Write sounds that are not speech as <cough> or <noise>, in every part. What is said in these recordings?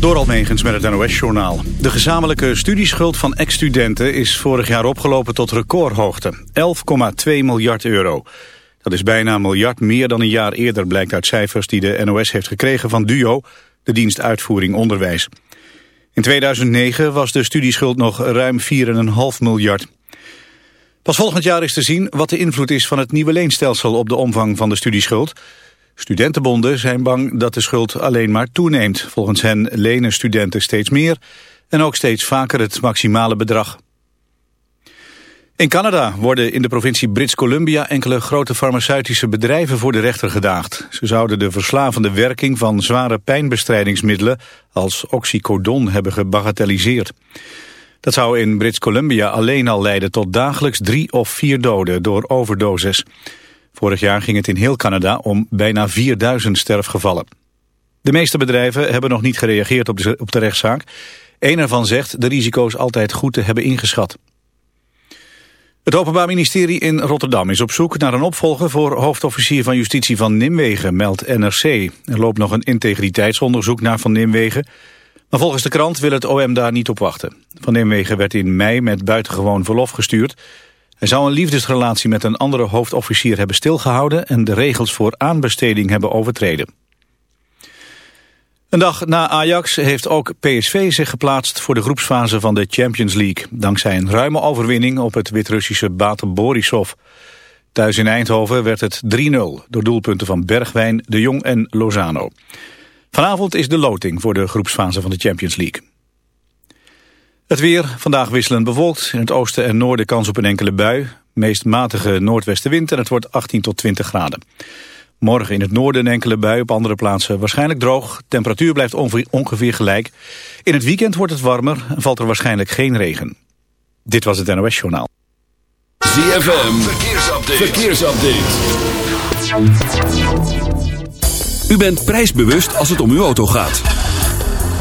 Door Almegens met het NOS-journaal. De gezamenlijke studieschuld van ex-studenten is vorig jaar opgelopen tot recordhoogte. 11,2 miljard euro. Dat is bijna een miljard meer dan een jaar eerder, blijkt uit cijfers die de NOS heeft gekregen van DUO, de dienst uitvoering onderwijs. In 2009 was de studieschuld nog ruim 4,5 miljard. Pas volgend jaar is te zien wat de invloed is van het nieuwe leenstelsel op de omvang van de studieschuld. Studentenbonden zijn bang dat de schuld alleen maar toeneemt. Volgens hen lenen studenten steeds meer en ook steeds vaker het maximale bedrag. In Canada worden in de provincie Brits Columbia enkele grote farmaceutische bedrijven voor de rechter gedaagd. Ze zouden de verslavende werking van zware pijnbestrijdingsmiddelen als oxycodon hebben gebagatelliseerd. Dat zou in Brits Columbia alleen al leiden tot dagelijks drie of vier doden door overdoses. Vorig jaar ging het in heel Canada om bijna 4000 sterfgevallen. De meeste bedrijven hebben nog niet gereageerd op de, op de rechtszaak. Eén ervan zegt de risico's altijd goed te hebben ingeschat. Het Openbaar Ministerie in Rotterdam is op zoek naar een opvolger voor hoofdofficier van justitie van Nimwegen, meldt NRC. Er loopt nog een integriteitsonderzoek naar Van Nimwegen. Maar volgens de krant wil het OM daar niet op wachten. Van Nimwegen werd in mei met buitengewoon verlof gestuurd. Hij zou een liefdesrelatie met een andere hoofdofficier hebben stilgehouden... en de regels voor aanbesteding hebben overtreden. Een dag na Ajax heeft ook PSV zich geplaatst voor de groepsfase van de Champions League. Dankzij een ruime overwinning op het Wit-Russische Bate Borisov. Thuis in Eindhoven werd het 3-0 door doelpunten van Bergwijn, De Jong en Lozano. Vanavond is de loting voor de groepsfase van de Champions League. Het weer, vandaag wisselend bewolkt. In het oosten en noorden kans op een enkele bui. Meest matige noordwestenwind en het wordt 18 tot 20 graden. Morgen in het noorden een enkele bui, op andere plaatsen waarschijnlijk droog. Temperatuur blijft ongeveer gelijk. In het weekend wordt het warmer en valt er waarschijnlijk geen regen. Dit was het NOS Journaal. ZFM, verkeersupdate. verkeersupdate. U bent prijsbewust als het om uw auto gaat.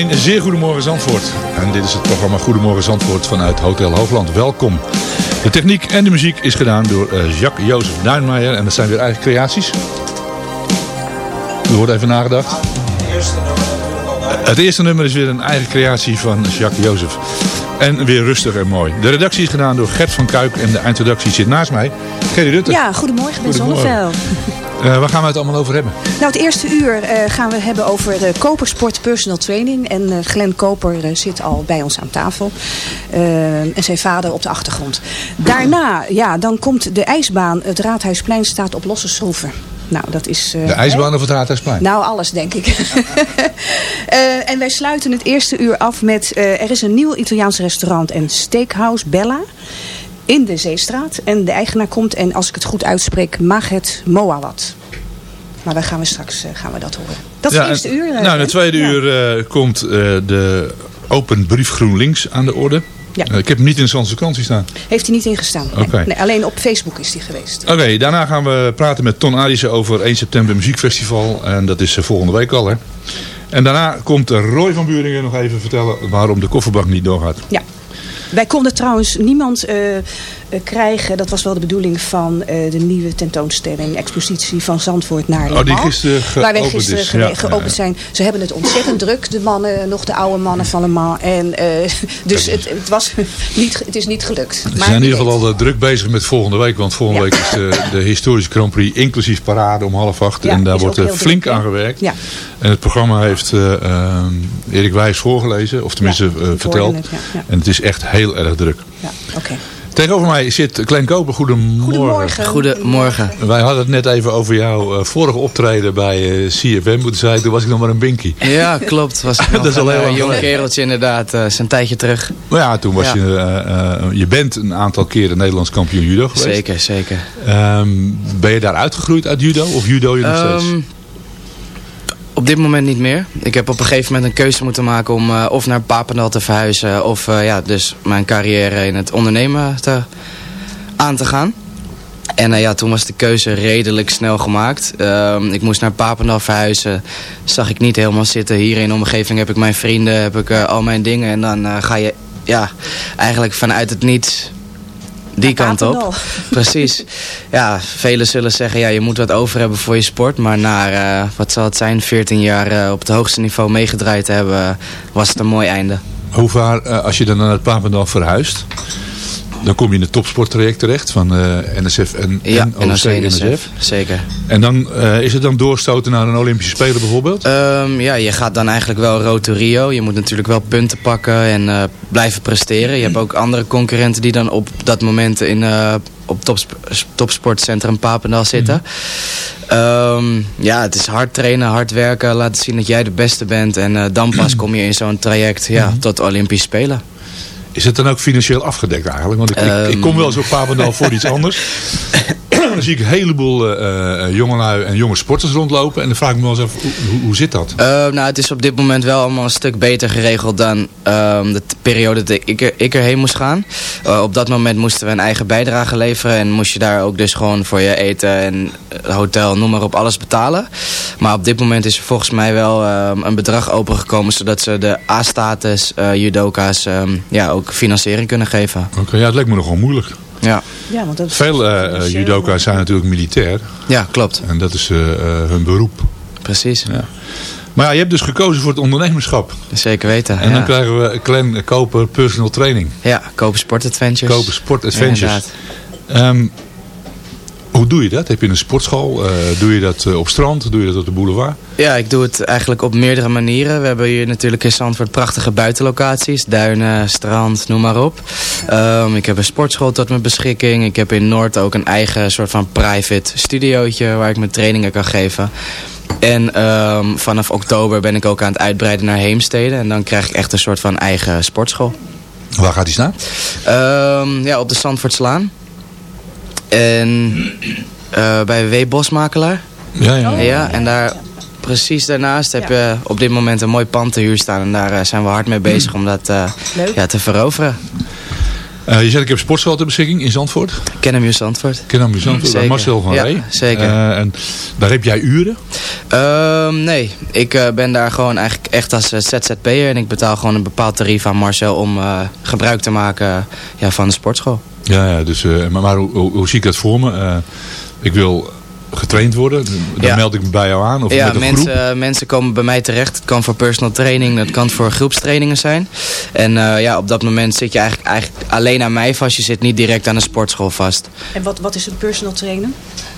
Een zeer goedemorgen Zandvoort. En dit is het programma Goedemorgen Zandvoort vanuit Hotel Hoogland. Welkom. De techniek en de muziek is gedaan door eh, Jacques-Jozef Duinmeijer. En dat zijn weer eigen creaties. Er wordt even nagedacht. Het eerste nummer is weer een eigen creatie van Jacques-Jozef. En weer rustig en mooi. De redactie is gedaan door Gert van Kuik en de eindredactie zit naast mij. Gerry Rutte. Ja, goedemorgen, Ben. Zonneveld. Eh, waar gaan we het allemaal over hebben? Nou, het eerste uur eh, gaan we hebben over eh Kopersport Personal Training. En eh, Glenn Koper zit al bij ons aan tafel. En zijn vader op de achtergrond. Daarna, ja, dan komt de ijsbaan. Het Raadhuisplein staat op losse schroeven. Nou, dat is... De ijsbaan of het Raadhuisplein? Nou, alles denk ik. <laughs> En wij sluiten het eerste uur af met... er is een nieuw Italiaans restaurant en steakhouse Bella in de Zeestraat. En de eigenaar komt en als ik het goed uitspreek, Maghet Moawat. Maar daar gaan we straks eh, gaan we dat horen. Dat is Ja, het eerste uur. eh, Nou, in het tweede ja. uur eh, komt de open brief GroenLinks aan de orde. Ja. Ik heb hem niet in de Zandse vakantie staan. Heeft hij niet ingestaan. Nee. Nee, alleen op Facebook is hij geweest. Oké, daarna gaan we praten met Ton Arissen over 1 september muziekfestival. En dat is volgende week al, hè. En daarna komt Roy van Buringen nog even vertellen waarom de kofferbak niet doorgaat. Ja. Wij konden trouwens niemand eh, krijgen. Dat was wel de bedoeling van eh, de nieuwe tentoonstelling. Expositie van Zandvoort naar Oh, die gisteren Waar wij gisteren Ja, geopend zijn. Ze hebben het ontzettend druk. De mannen, nog de oude mannen van Le Mans. En, eh, <laughs> dus het, het, was niet, het is niet gelukt. Maar zijn in ieder geval al eh, druk bezig met volgende week. Want volgende Ja. week is de, de historische Grand Prix inclusief parade om half acht. Ja, en daar wordt flink druk, aan gewerkt. Ja. En het programma heeft eh, ehm, Erik Wijs voorgelezen. Of tenminste eh, verteld. het. En het is echt heel erg druk. Ja, oké. Tegenover mij zit Glenn Koper. Goedemorgen. Goedemorgen. Goedemorgen. Wij hadden het net even over jouw eh, vorige optreden bij eh, CFM. Toen zei ik, toen was ik nog maar een binky. Ja, klopt. Was <laughs> ik nog Dat is al een heel eh, jong kereltje inderdaad. eh, is een tijdje terug. Maar ja, toen was Ja. je... je bent een aantal keren Nederlands kampioen judo geweest. Zeker, zeker. Ehm, ben je daar uitgegroeid uit judo? Of judo je nog steeds? Op dit moment niet meer. Ik heb op een gegeven moment een keuze moeten maken om eh, of naar Papendal te verhuizen. Of eh, ja, dus mijn carrière in het ondernemen te, aan te gaan. En eh, ja, toen was de keuze redelijk snel gemaakt. Ehm, ik moest naar Papendal verhuizen. Zag ik niet helemaal zitten. Hier in de omgeving heb ik mijn vrienden, heb ik al mijn dingen. En dan ga je ja, eigenlijk vanuit het niets die Naar kant op. <laughs> Precies. Ja, velen zullen zeggen, ja, je moet wat over hebben voor je sport. Maar na, eh, wat zal het zijn, 14 jaar eh, op het hoogste niveau meegedraaid te hebben, was het een mooi einde. Hoe vaar, eh, als je dan naar het Papendal verhuist, dan kom je in het topsporttraject terecht van eh, NSF en Ja, NOC, NOC, NSF. NSF. Zeker. En dan eh, is het dan doorstoten naar een Olympische Spelen bijvoorbeeld? Ehm, ja, je gaat dan eigenlijk wel road to Rio. Je moet natuurlijk wel punten pakken en eh, blijven presteren. Je hebt ook andere concurrenten die dan op dat moment in, op topsp topsportcentrum Papendal zitten. Ehm, ja, het is hard trainen, hard werken, laten zien dat jij de beste bent. En dan pas <clears throat> kom je in zo'n traject ja, tot Olympisch Spelen. Is het dan ook financieel afgedekt eigenlijk? Want ik, ik, ik kom wel eens op Papendal voor <laughs> iets anders. Dan zie ik een heleboel eh, jongelui en jonge sporters rondlopen. En dan vraag ik me wel eens af, hoe, zit dat? Eh, nou, het is op dit moment wel allemaal een stuk beter geregeld dan ehm, de periode dat ik, er, ik erheen moest gaan. Op dat moment moesten we een eigen bijdrage leveren en moest je daar ook dus gewoon voor je eten en hotel, noem maar op, alles betalen. Maar op dit moment is er volgens mij wel ehm, een bedrag opengekomen zodat ze de A-status judoka's ehm, ja, ook financiering kunnen geven. Oké, ja, het lijkt me nogal moeilijk. Ja, Ja, want dat Veel eh, eh, judoka's zijn natuurlijk militair. ja klopt. En dat is eh, eh, hun beroep. Precies. Ja. Maar ja, je hebt dus gekozen voor het ondernemerschap. Zeker weten. En ja. dan krijgen we Clan Koper Personal Training. Ja, kopen sportadventures. Koper Sport Adventures. Inderdaad. Ehm, hoe doe je dat? Heb je een sportschool? Eh, doe je dat eh, op strand? Doe je dat op de boulevard? Ja, ik doe het eigenlijk op meerdere manieren. We hebben hier natuurlijk in Zandvoort prachtige buitenlocaties. Duinen, strand, noem maar op. Ehm, ik heb een sportschool tot mijn beschikking. Ik heb in Noord ook een eigen soort van private studiootje waar ik mijn trainingen kan geven. En ehm, vanaf oktober ben ik ook aan het uitbreiden naar Heemstede. En dan krijg ik echt een soort van eigen sportschool. Waar gaat die staan? Ehm, ja, op de Zandvoortslaan. En eh, bij W. Bosmakelaar. Ja, ja. Ja, en daar precies daarnaast heb je op dit moment een mooi pand te huur staan. En daar eh, zijn we hard mee bezig om dat eh, ja, te veroveren. Eh, je zegt ik heb sportschool ter beschikking in Zandvoort. Kennen we Zandvoort? Ik ken hem in Zandvoort, bij. Marcel van Ja, Ree. zeker. Eh, en daar heb jij uren. Ehm, nee, ik eh, ben daar gewoon eigenlijk echt als ZZP'er. En ik betaal gewoon een bepaald tarief aan Marcel om eh, gebruik te maken ja, van de sportschool. Ja, ja dus, eh, maar, maar hoe, hoe, hoe zie ik dat voor me? Eh, ik wil getraind worden. Dan Ja. meld ik me bij jou aan. Of ja, met een mensen, groep. eh, mensen komen bij mij terecht. Het kan voor personal training, het kan voor groepstrainingen zijn. En eh, ja, op dat moment zit je eigenlijk, eigenlijk alleen aan mij vast. Je zit niet direct aan de sportschool vast. En wat, wat is een personal trainer?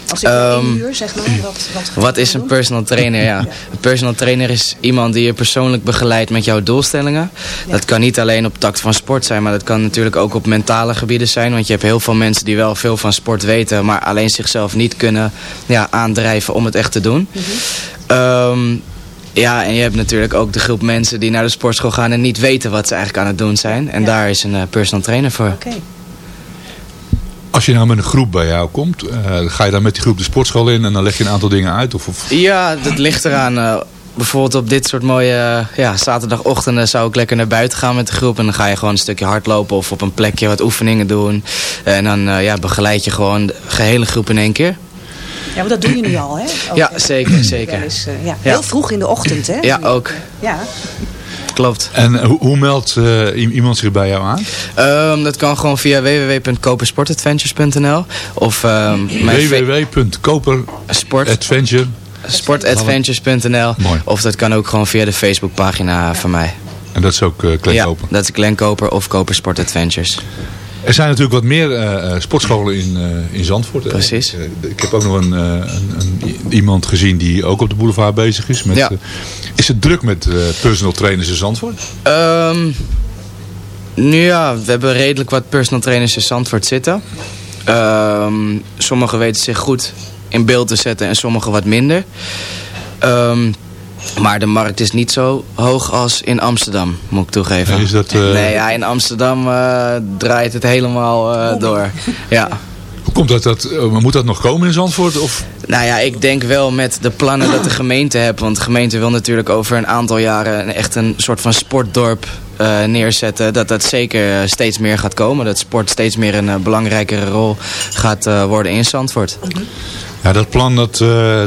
Als ik één uur zeg maar, wat, wat, Wat is een personal trainer? Ja. Een personal trainer is iemand die je persoonlijk begeleidt met jouw doelstellingen. Dat kan niet alleen op takt van sport zijn, maar dat kan natuurlijk ook op mentale gebieden zijn. Want je hebt heel veel mensen die wel veel van sport weten, maar alleen zichzelf niet kunnen ja, aandrijven om het echt te doen. Ehm, ja, en je hebt natuurlijk ook de groep mensen die naar de sportschool gaan en niet weten wat ze eigenlijk aan het doen zijn. En Ja. daar is een eh, personal trainer voor. Oké. Als je nou met een groep bij jou komt, eh, ga je dan met die groep de sportschool in en dan leg je een aantal dingen uit? Of, of... Ja, dat ligt eraan. eh, bijvoorbeeld op dit soort mooie eh, ja, zaterdagochtenden zou ik lekker naar buiten gaan met de groep. En dan ga je gewoon een stukje hardlopen of op een plekje wat oefeningen doen. En dan eh, ja, begeleid je gewoon de gehele groep in één keer. Ja, maar dat doe je nu al, hè? Ook, Ja, zeker, <clears throat> zeker. wel eens, eh, ja. Ja. Heel vroeg in de ochtend, hè? Ja, ook. Ja. Klopt. En hoe, hoe meldt eh, iemand zich bij jou aan? Ehm, dat kan gewoon via www.kopersportadventures.nl of sportadventures.nl Mooi. of dat kan ook gewoon via de Facebookpagina van mij. En dat is ook uh, Ja, Koper. dat is Glenn Koper of Koper Sport Adventures. Er zijn natuurlijk wat meer eh, eh, sportscholen in, eh, in Zandvoort. Precies. Ik, ik heb ook nog een, een, een, iemand gezien die ook op de boulevard bezig is. Met, Ja. is het druk met personal trainers in Zandvoort? Ehm nu ja, we hebben redelijk wat personal trainers in Zandvoort zitten. Ehm sommigen weten zich goed in beeld te zetten en sommigen wat minder. Ehm, maar de markt is niet zo hoog als in Amsterdam, moet ik toegeven. Is dat, eh, Nee, ja, in Amsterdam eh, draait het helemaal eh, door. Ja. Hoe komt dat? dat moet dat nog komen in Zandvoort? Of? Nou ja, ik denk wel met de plannen dat de gemeente heeft. Want de gemeente wil natuurlijk over een aantal jaren echt een soort van sportdorp eh, neerzetten. Dat dat zeker eh, steeds meer gaat komen. Dat sport steeds meer een eh, belangrijkere rol gaat worden in Zandvoort. Ja, dat plan dat,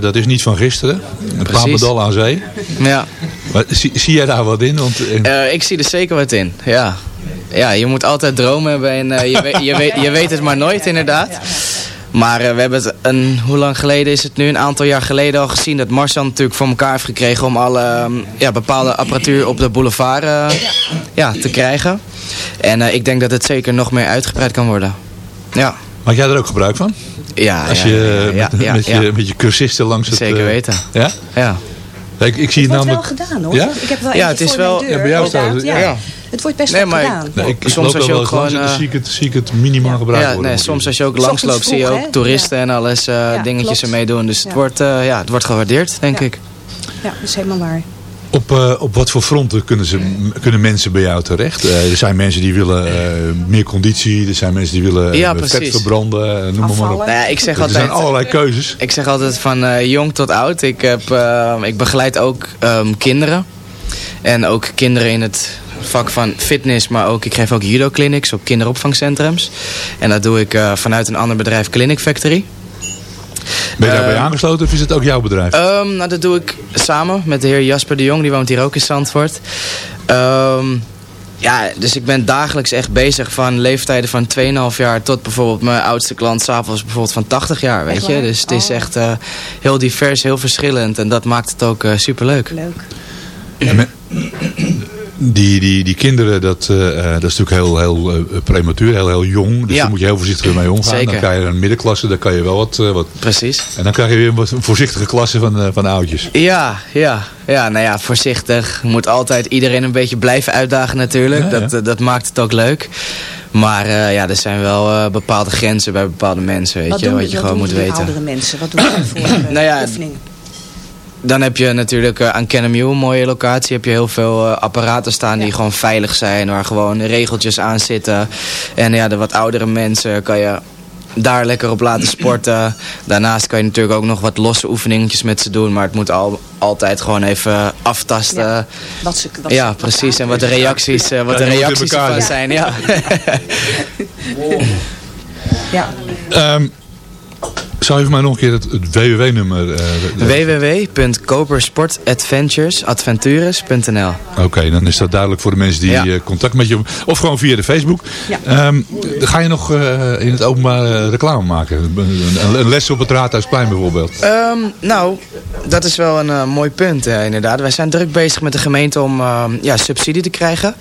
dat is niet van gisteren. Een Precies. Papendal aan zee. Ja, Maar, zie, zie jij daar wat in? Want, ik zie er zeker wat in. Ja. Ja, je moet altijd dromen hebben en je, weet, je, weet, je weet het maar nooit inderdaad. Maar eh, we hebben het een, hoe lang geleden is het nu? Een aantal jaar geleden al gezien dat Marcel natuurlijk voor elkaar heeft gekregen om alle ehm, ja, bepaalde apparatuur op de boulevard eh, ja, te krijgen. En eh, ik denk dat het zeker nog meer uitgebreid kan worden. Ja, maak jij er ook gebruik van? ja, Als je, ja, met, ja, met, ja. je, met je cursisten langs het... Zeker weten. Ja? Ja. Ik, ik zie Het het wordt wel namelijk... gedaan, hoor. Ja? Ik heb wel Ja, het is voor wel- mijn deur. Ja, bij jou staat het- ja. Ja. Het wordt best Nee, wel maar- gedaan. Nee, ik, ik Soms als wel je ook gewoon, eh, zie ik het, zie ik het minimaal gebruikt Ja, worden. nee, soms als je ook langsloopt zie je ook toeristen en alles eh, Ja, dingetjes ermee doen. Dus het, wordt, eh, ja, het wordt gewaardeerd, denk Ja. ik. Ja, dat is helemaal waar. Op, eh, op wat voor fronten kunnen, ze, kunnen mensen bij jou terecht? Eh, er zijn mensen die willen eh, meer conditie. Er zijn mensen die willen Ja, vet verbranden. noem maar, maar op. Nou ja, ik zeg Er altijd... zijn allerlei keuzes. Ik zeg altijd van eh, jong tot oud. Ik, heb, eh, ik begeleid ook ehm, kinderen. En ook kinderen in het vak van fitness. Maar ook, ik geef ook judo clinics op kinderopvangcentrums. En dat doe ik eh, vanuit een ander bedrijf, Clinic Factory. Ben je daarbij Eh, aangesloten of is het ook jouw bedrijf? Ehm, nou, dat doe ik samen met de heer Jasper de Jong. Die woont hier ook in Zandvoort. Ehm, ja, dus ik ben dagelijks echt bezig van leeftijden van 2,5 jaar tot bijvoorbeeld mijn oudste klant s'avonds bijvoorbeeld van 80 jaar, weet Echt je. waar? Dus het is Oh. echt eh, heel divers, heel verschillend en dat maakt het ook super superleuk. Leuk. Me- die, die, die kinderen, dat, eh, eh, dat is natuurlijk heel, heel eh, prematuur, heel, heel jong. Dus Ja. daar moet je heel voorzichtig mee omgaan. Zeker. Dan krijg je een middenklasse, daar kan je wel wat, eh, wat... Precies. En dan krijg je weer een wat voorzichtige klasse van, eh, van oudjes. Ja, ja, ja, nou ja, voorzichtig. Moet altijd iedereen een beetje blijven uitdagen natuurlijk. Ja. Dat, dat maakt het ook leuk. Maar eh, ja, er zijn wel eh, bepaalde grenzen bij bepaalde mensen, weet Wat je, doen, wat je wat gewoon doen moet weten. oudere mensen? Wat doen ze voor eh, <coughs> Nou ja, oefeningen? Dan heb je natuurlijk eh, aan Kennemew, een mooie locatie, heb je heel veel eh, apparaten staan die gewoon veilig zijn, waar gewoon regeltjes aan zitten. En ja, de wat oudere mensen kan je daar lekker op laten <clears throat> sporten. Daarnaast kan je natuurlijk ook nog wat losse oefeningetjes met ze doen. Maar het moet al, altijd gewoon even aftasten. Ja, Ja, Wat ze, wat ze precies. En wat de reacties, eh, wat Ja, de reacties ervan zijn. Ja. <laughs> Ja. Ehm, zou je voor mij nog een keer het, het WWW-nummer... eh, www.kopersportadventuresaventures.nl Oké, dan is dat duidelijk voor de mensen die Ja. eh, contact met je hebben. Of gewoon via de Facebook. Ja. Ehm, ga je nog eh, in het openbaar eh, reclame maken? Een, les op het Raadhuisplein bijvoorbeeld. Ehm, nou, dat is wel een eh, mooi punt eh, inderdaad. Wij zijn druk bezig met de gemeente om ehm, ja, subsidie te krijgen.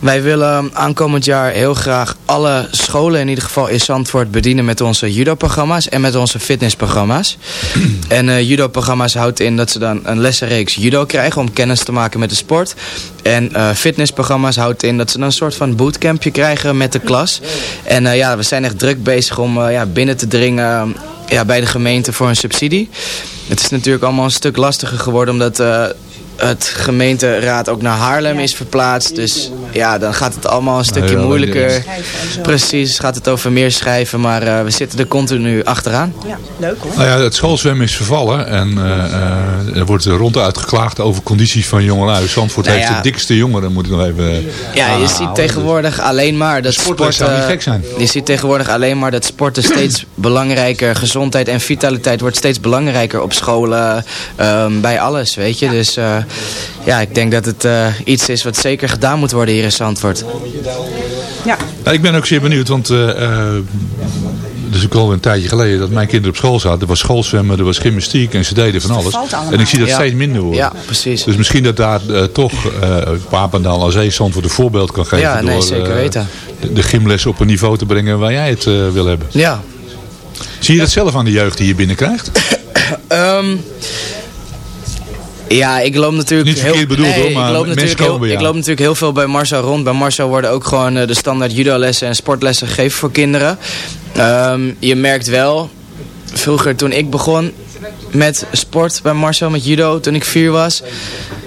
Wij willen aankomend jaar heel graag alle scholen in ieder geval in Zandvoort bedienen met onze judo-programma's en met onze fitnessprogramma's. <clears throat> en eh judo-programma's houdt in dat ze dan een lessenreeks judo krijgen om kennis te maken met de sport. En eh, fitnessprogramma's houdt in dat ze dan een soort van bootcampje krijgen met de klas. En eh, ja, we zijn echt druk bezig om ja, binnen te dringen ja, bij de gemeente voor een subsidie. Het is natuurlijk allemaal een stuk lastiger geworden omdat het gemeenteraad ook naar Haarlem is verplaatst. Dus ja, dan gaat het allemaal een stukje ja, dan- moeilijker. Precies, gaat het over meer schrijven, maar eh, we zitten er continu achteraan. Ja, leuk hoor. Nou ja, het schoolzwemmen is vervallen. En eh, eh, er wordt ronduit geklaagd over condities van jongelui. Zandvoort Nou heeft de dikste jongeren, moet ik nog even... Ja, je aanhalen. ziet tegenwoordig alleen maar dat sporten... zou niet gek zijn. Je ziet tegenwoordig alleen maar dat sporten steeds belangrijker... gezondheid en vitaliteit wordt steeds belangrijker op scholen... ehm, bij alles, weet je. Dus eh, ja, ik denk dat het eh, iets is wat zeker gedaan moet worden hier in Zandvoort. Ja, Ja, ik ben ook zeer benieuwd, want... eh eh, het is ook al een tijdje geleden dat mijn kinderen op school zaten. Er was schoolzwemmen, er was gymnastiek en ze deden van alles. En ik zie dat Ja. steeds minder worden. Ja, precies. Dus misschien dat daar eh, toch uh, Papendal als Zandvoort een voorbeeld kan geven. Ja, nee, door zeker weten. de, de gymles op een niveau te brengen waar jij het wil hebben. Ja, Zie je dat zelf aan de jeugd die je binnenkrijgt? <coughs> Ehm, ja, ik loop natuurlijk Niet heel, bedoeld, nee, hoor, maar ik loop, natuurlijk heel, ik loop natuurlijk heel veel bij Marcel rond. Bij Marcel worden ook gewoon eh, de standaard judo-lessen en sportlessen gegeven voor kinderen. Ehm, je merkt wel, vroeger toen ik begon met sport bij Marcel, met judo, toen ik vier was,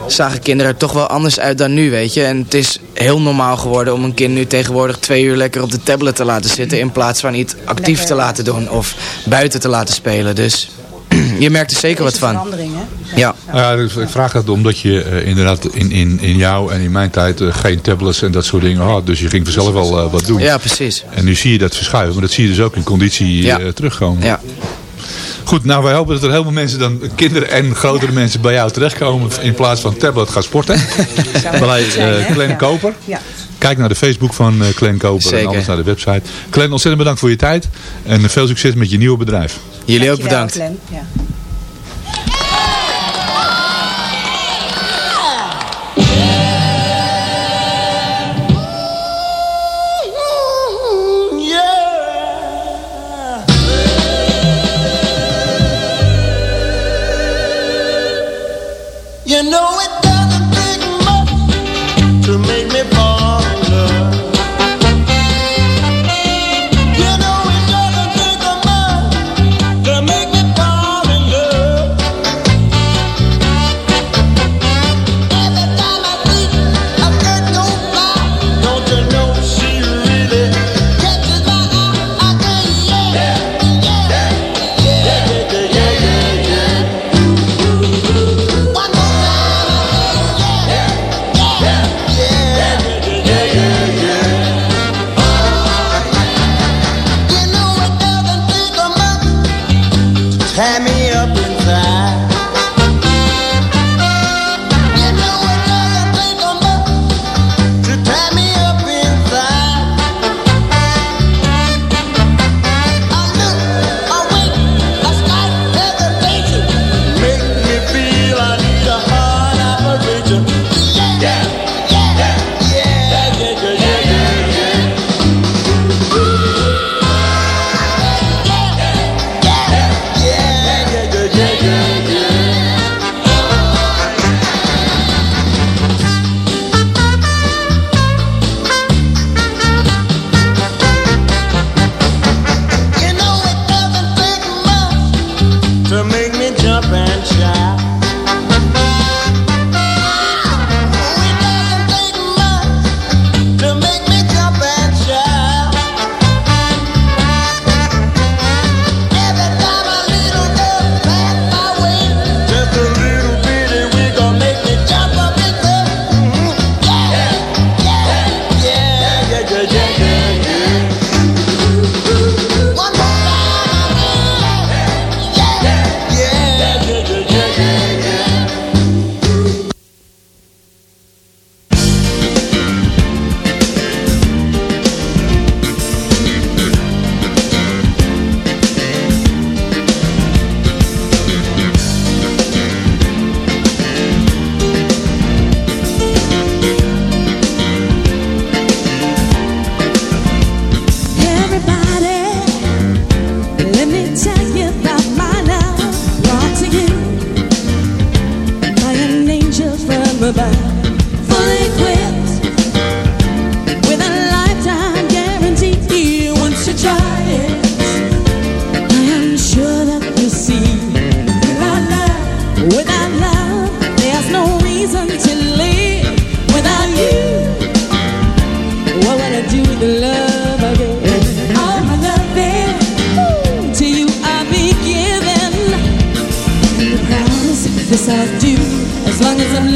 zagen kinderen er toch wel anders uit dan nu, weet je. En het is heel normaal geworden om een kind nu tegenwoordig twee uur lekker op de tablet te laten zitten, in plaats van iets actief Lekker. te laten doen of buiten te laten spelen. Dus <clears throat> je merkt er zeker is wat een van. verandering hè. Ja. Nou ja, dus ik vraag dat omdat je eh, inderdaad in, in, in jou en in mijn tijd eh, geen tablets en dat soort dingen had. Dus je ging vanzelf wel eh, wat doen. Ja, precies. En nu zie je dat verschuiven, maar dat zie je dus ook in conditie Ja. terugkomen. Ja. Goed, nou wij hopen dat er heel veel mensen dan, kinderen en grotere mensen bij jou terechtkomen in plaats van tablet gaan sporten. <laughs> Bij eh? Glenn Ja. Koper. Ja. Kijk naar de Facebook van eh Glenn Koper en anders naar de website. Glenn, ontzettend bedankt voor je tijd en veel succes met je nieuwe bedrijf. Jullie ook Dankjewel, bedankt. Glenn. Ja.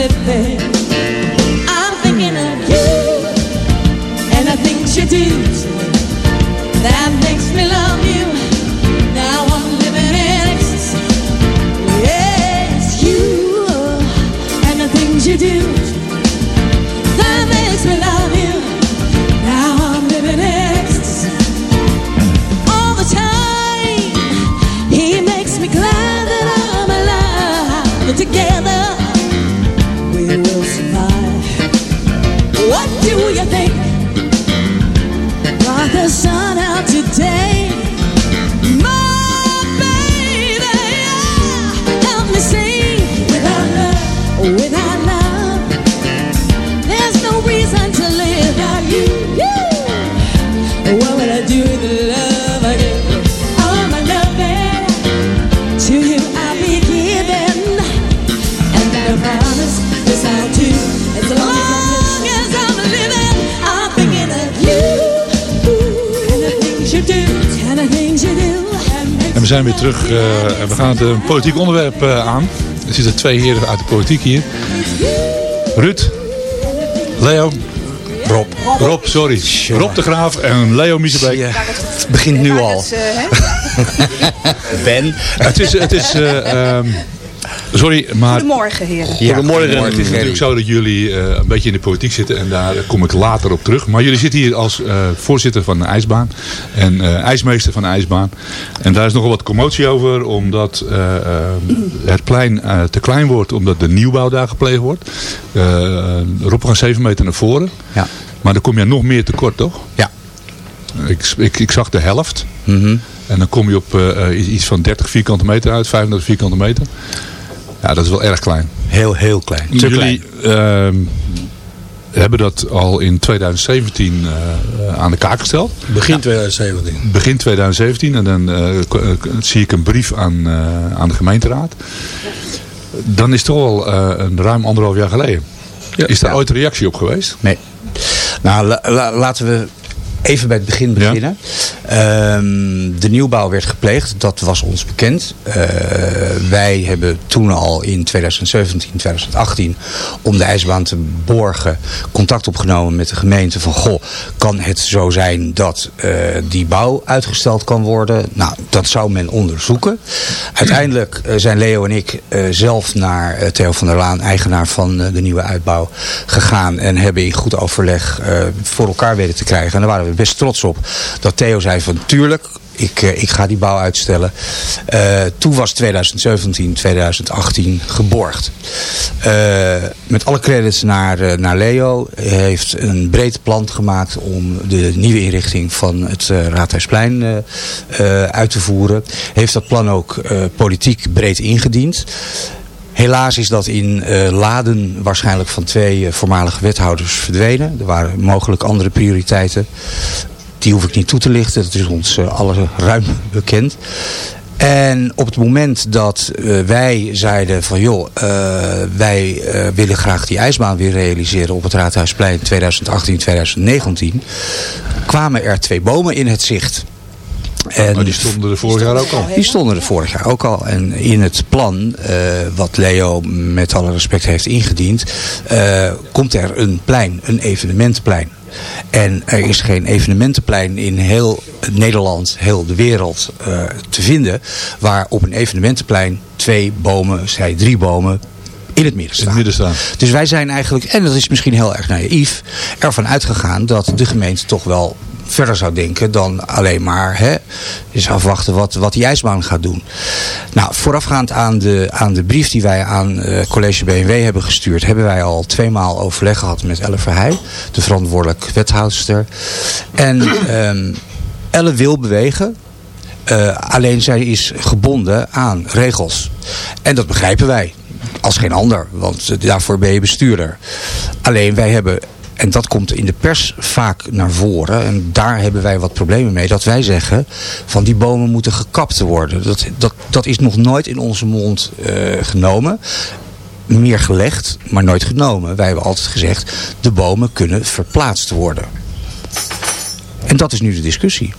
verte we zijn weer terug eh, en we gaan het een politiek onderwerp eh, aan. Er zitten twee heren uit de politiek hier. Ruud, Leo, Rob. Rob, sorry. Rob de Graaf en Leo Miesebeek. Het begint nu al. Eh? <laughs> Ben. Het is, het is eh, ehm, sorry, maar Goedemorgen, heren. Ja, Goedemorgen. Het is natuurlijk zo dat jullie eh, een beetje in de politiek zitten en daar kom ik later op terug. Maar jullie zitten hier als eh, voorzitter van de ijsbaan en eh, ijsmeester van de ijsbaan. En daar is nogal wat commotie over omdat eh, eh, het plein eh, te klein wordt omdat de nieuwbouw daar gepleegd wordt. Eh Rob, we gaan 7 meter naar voren. Ja. Maar dan kom je nog meer tekort, toch? Ja. Ik, ik, ik zag de helft. Mhm. En dan kom je op eh, iets van 30 vierkante meter uit, 35 vierkante meter. Ja, dat is wel erg klein. Heel, heel klein. Te Jullie klein. ehm, hebben dat al in 2017 eh, aan de kaak gesteld. Begin 2017. Begin 2017. En dan eh, eh, zie ik een brief aan, eh, aan de gemeenteraad. Dan is het toch al eh, een ruim anderhalf jaar geleden. is daar ooit een reactie op geweest? Nee. Nou, la- la- laten we even bij het begin beginnen. Ehm, de nieuwbouw werd gepleegd, dat was ons bekend. Eh, wij hebben toen al in 2017, 2018, om de ijsbaan te borgen, contact opgenomen met de gemeente van, goh, kan het zo zijn dat eh, die bouw uitgesteld kan worden? Nou, dat zou men onderzoeken. Uiteindelijk eh, zijn Leo en ik zelf naar Theo van der Laan, eigenaar van de nieuwe uitbouw, gegaan en hebben in goed overleg voor elkaar weten te krijgen. En daar waren we best trots op dat Theo zei van tuurlijk, ik, eh, ik ga die bouw uitstellen. Eh, toen was 2017, 2018 geborgd. Eh, met alle credits naar, naar Leo. Heeft een breed plan gemaakt om de nieuwe inrichting van het eh, Raadhuisplein uit te voeren. Heeft dat plan ook politiek breed ingediend. Helaas is dat in eh, laden waarschijnlijk van twee eh, voormalige wethouders verdwenen. Er waren mogelijk andere prioriteiten. Die hoef ik niet toe te lichten. Dat is ons uh, allen ruim bekend. En op het moment dat uh, wij zeiden van joh, uh, wij uh, willen graag die ijsbaan weer realiseren op het Raadhuisplein 2018-2019, kwamen er twee bomen in het zicht. En maar die stonden er vorig jaar ook al. Die stonden er vorig jaar ook al. En in het plan, uh, wat Leo met alle respect heeft ingediend, uh, komt er een plein, een evenementenplein. En er is geen evenementenplein in heel Nederland, heel de wereld uh, te vinden, waar op een evenementenplein twee bomen, zij drie bomen, in het midden staan. In het midden staan. Dus wij zijn eigenlijk, en dat is misschien heel erg naïef, ervan uitgegaan dat de gemeente toch wel verder zou denken dan alleen maar hè, afwachten wat, wat die ijsbaan gaat doen. Nou, voorafgaand aan de, aan de brief die wij aan uh, college BMW hebben gestuurd, hebben wij al tweemaal overleg gehad met Elle Verheij, de verantwoordelijk wethoudster. En um, Elle wil bewegen, uh, alleen zij is gebonden aan regels. En dat begrijpen wij. als geen ander, want eh, daarvoor ben je bestuurder. Alleen wij hebben, en dat komt in de pers vaak naar voren, en daar hebben wij wat problemen mee, dat wij zeggen van die bomen moeten gekapt worden. Dat, dat, dat is nog nooit in onze mond eh, genomen. Meer gelegd, maar nooit genomen. Wij hebben altijd gezegd, de bomen kunnen verplaatst worden. En dat is nu de discussie.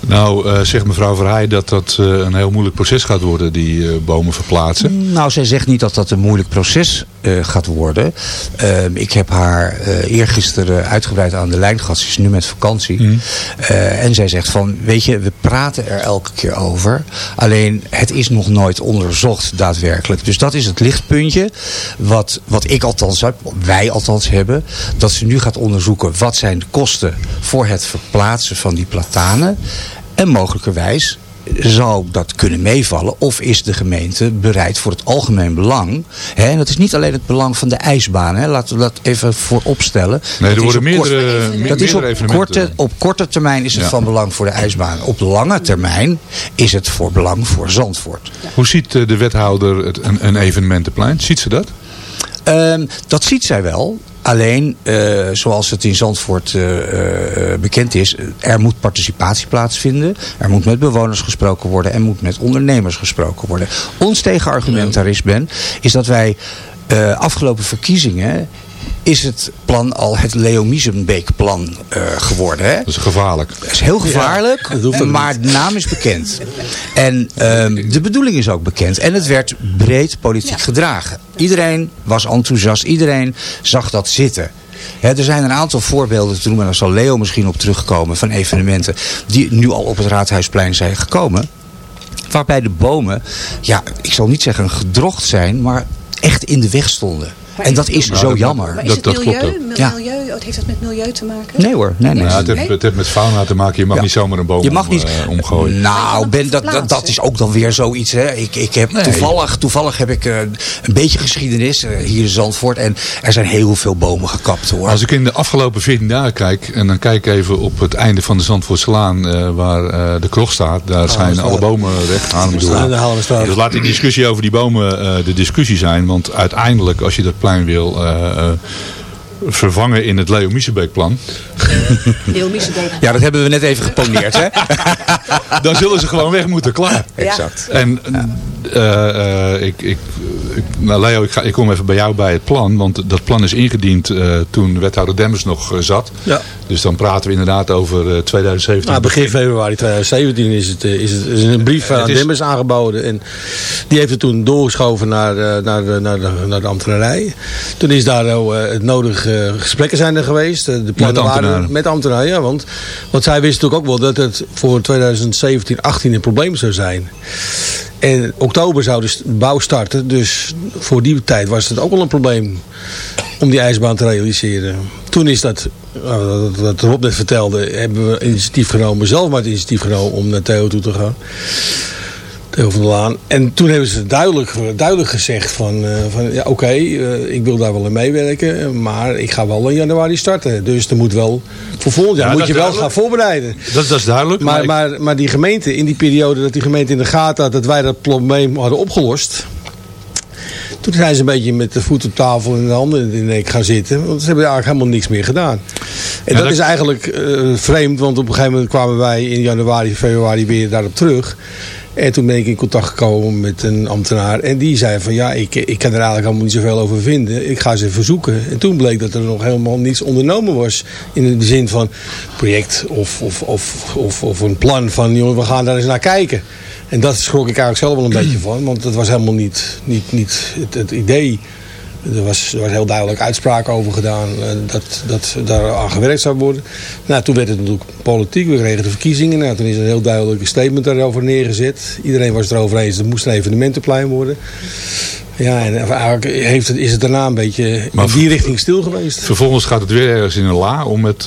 Nou, eh, zegt mevrouw Verheij dat dat eh, een heel moeilijk proces gaat worden, die bomen verplaatsen. Nou, zij zegt niet dat dat een moeilijk proces eh, gaat worden. Ehm, ik heb haar eh, eergisteren uitgebreid aan de lijn gehad. Ze is nu met vakantie. Eh, en zij zegt van, weet je, we praten er elke keer over. Alleen, het is nog nooit onderzocht daadwerkelijk. Dus dat is het lichtpuntje. Wat, wat ik althans heb, wij althans hebben. Dat ze nu gaat onderzoeken wat zijn de kosten voor het verplaatsen van die platanen. En mogelijkerwijs zou dat kunnen meevallen? Of is de gemeente bereid voor het algemeen belang? Hè, en dat is niet alleen het belang van de ijsbaan. Hè, laten we dat even voorop stellen. Nee, er Dat is worden meerdere, me- dat is op korte, op korte termijn is het Ja. van belang voor de ijsbaan. Op lange termijn is het voor belang voor Zandvoort. Hoe ziet eh, de wethouder het, een, een evenementenplein? Ziet ze dat? Ehm, dat ziet zij wel. Alleen, eh, zoals het in Zandvoort eh, eh, bekend is, er moet participatie plaatsvinden. Er moet met bewoners gesproken worden en moet met ondernemers gesproken worden. Ons tegenargument daar is, Ben, is dat wij afgelopen verkiezingen is het plan al het Leo Miesenbeek-plan eh, geworden. Hè? Dat is gevaarlijk. Dat is heel gevaarlijk, maar de naam is bekend. En ehm, de bedoeling is ook bekend. En het werd breed politiek gedragen. Iedereen was enthousiast, iedereen zag dat zitten. Hè, er zijn een aantal voorbeelden te noemen, en daar zal Leo misschien op terugkomen, van evenementen die nu al op het Raadhuisplein zijn gekomen. Waarbij de bomen, ja, ik zal niet zeggen gedrocht zijn, maar echt in de weg stonden. En dat is zo jammer. Maar is Dat- het dat milieu? klopt. Mil- Ja. milieu? oh, heeft dat met milieu te maken? Nee hoor, nee, nee. Ja, het, heeft, het heeft met fauna te maken. Je mag Ja. niet zomaar een boom Je mag niet om, eh, omgooien. Nou, Ben, dat, dat, dat is ook dan weer zoiets. Hè. Ik, ik heb toevallig, toevallig heb ik eh, een beetje geschiedenis eh, hier in Zandvoort. En er zijn heel veel bomen gekapt hoor. Als ik in de afgelopen 14 dagen kijk, en dan kijk ik even op het einde van de Zandvoortslaan, eh waar eh, de kroeg staat, daar zijn alle bomen de Haarlemmerstraat. Dus laat die discussie over die bomen eh, de discussie zijn. Want uiteindelijk, als je dat plein wil eh, eh, vervangen in het Leo Miesenbeek-plan, Leo. Ja, dat hebben we net even geponeerd. hè? <laughs> dan zullen ze gewoon weg moeten, klaar. Exact. En eh, eh, ik, ik, ik, nou Leo, ik, ga, ik kom even bij jou bij het plan. Want dat plan is ingediend eh, toen wethouder Demmers nog zat. Ja. Dus dan praten we inderdaad over eh, 2017. Nou, begin februari 2017 is het, is het is een brief aan is- Demmers aangeboden. En die heeft het toen doorgeschoven naar, eh, naar, de, naar, de, naar de ambtenarij. Toen is daar eh, het nodige gesprekken zijn er geweest. Eh, De plannen waren- ambtenaren. met ambtenaren, ja. Want, want zij wisten natuurlijk ook wel dat het voor 2017, 18 een probleem zou zijn. En oktober zou de bouw starten. Dus voor die tijd was het ook wel een probleem om die ijsbaan te realiseren. Toen is dat, dat- wat Rob net vertelde, hebben we initiatief genomen, zelf maar het initiatief genomen om naar Theo toe te gaan. Theo van der Laan. En toen hebben ze duidelijk, duidelijk gezegd van, eh, van ja oké, eh, ik wil daar wel in meewerken, maar ik ga wel in januari starten. Dus er moet wel, voor volgend jaar Ja, moet je wel gaan voorbereiden. Dat, dat is duidelijk. Maar, ik- maar, maar die gemeente, in die periode dat die gemeente in de gaten had dat wij dat probleem hadden opgelost. Toen zijn ze een beetje met de voet op tafel en de handen in de nek gaan zitten. Want ze hebben eigenlijk helemaal niks meer gedaan. En Ja, dat, dat- is eigenlijk eh, vreemd, want op een gegeven moment kwamen wij in januari, februari weer daarop terug. En toen ben ik in contact gekomen met een ambtenaar. En die zei van ja, ik, ik kan er eigenlijk helemaal niet zoveel over vinden. Ik ga ze verzoeken. En toen bleek dat er nog helemaal niets ondernomen was. In de zin van project of, of, of, of, of een plan van jongen, we gaan daar eens naar kijken. En dat schrok ik eigenlijk zelf wel een beetje van. Want dat was helemaal niet, niet, niet het, het idee. Er was, er was heel duidelijk uitspraak over gedaan eh, dat, dat daar aan gewerkt zou worden. Nou, toen werd het natuurlijk politiek. We kregen de verkiezingen. Nou, toen is er een heel duidelijk statement daarover neergezet. Iedereen was het erover eens. Er moest een evenementenplein worden. Ja, en eigenlijk heeft het, is het daarna een beetje Maar in die richting stil geweest. Vervolgens gaat het weer ergens in een la, om met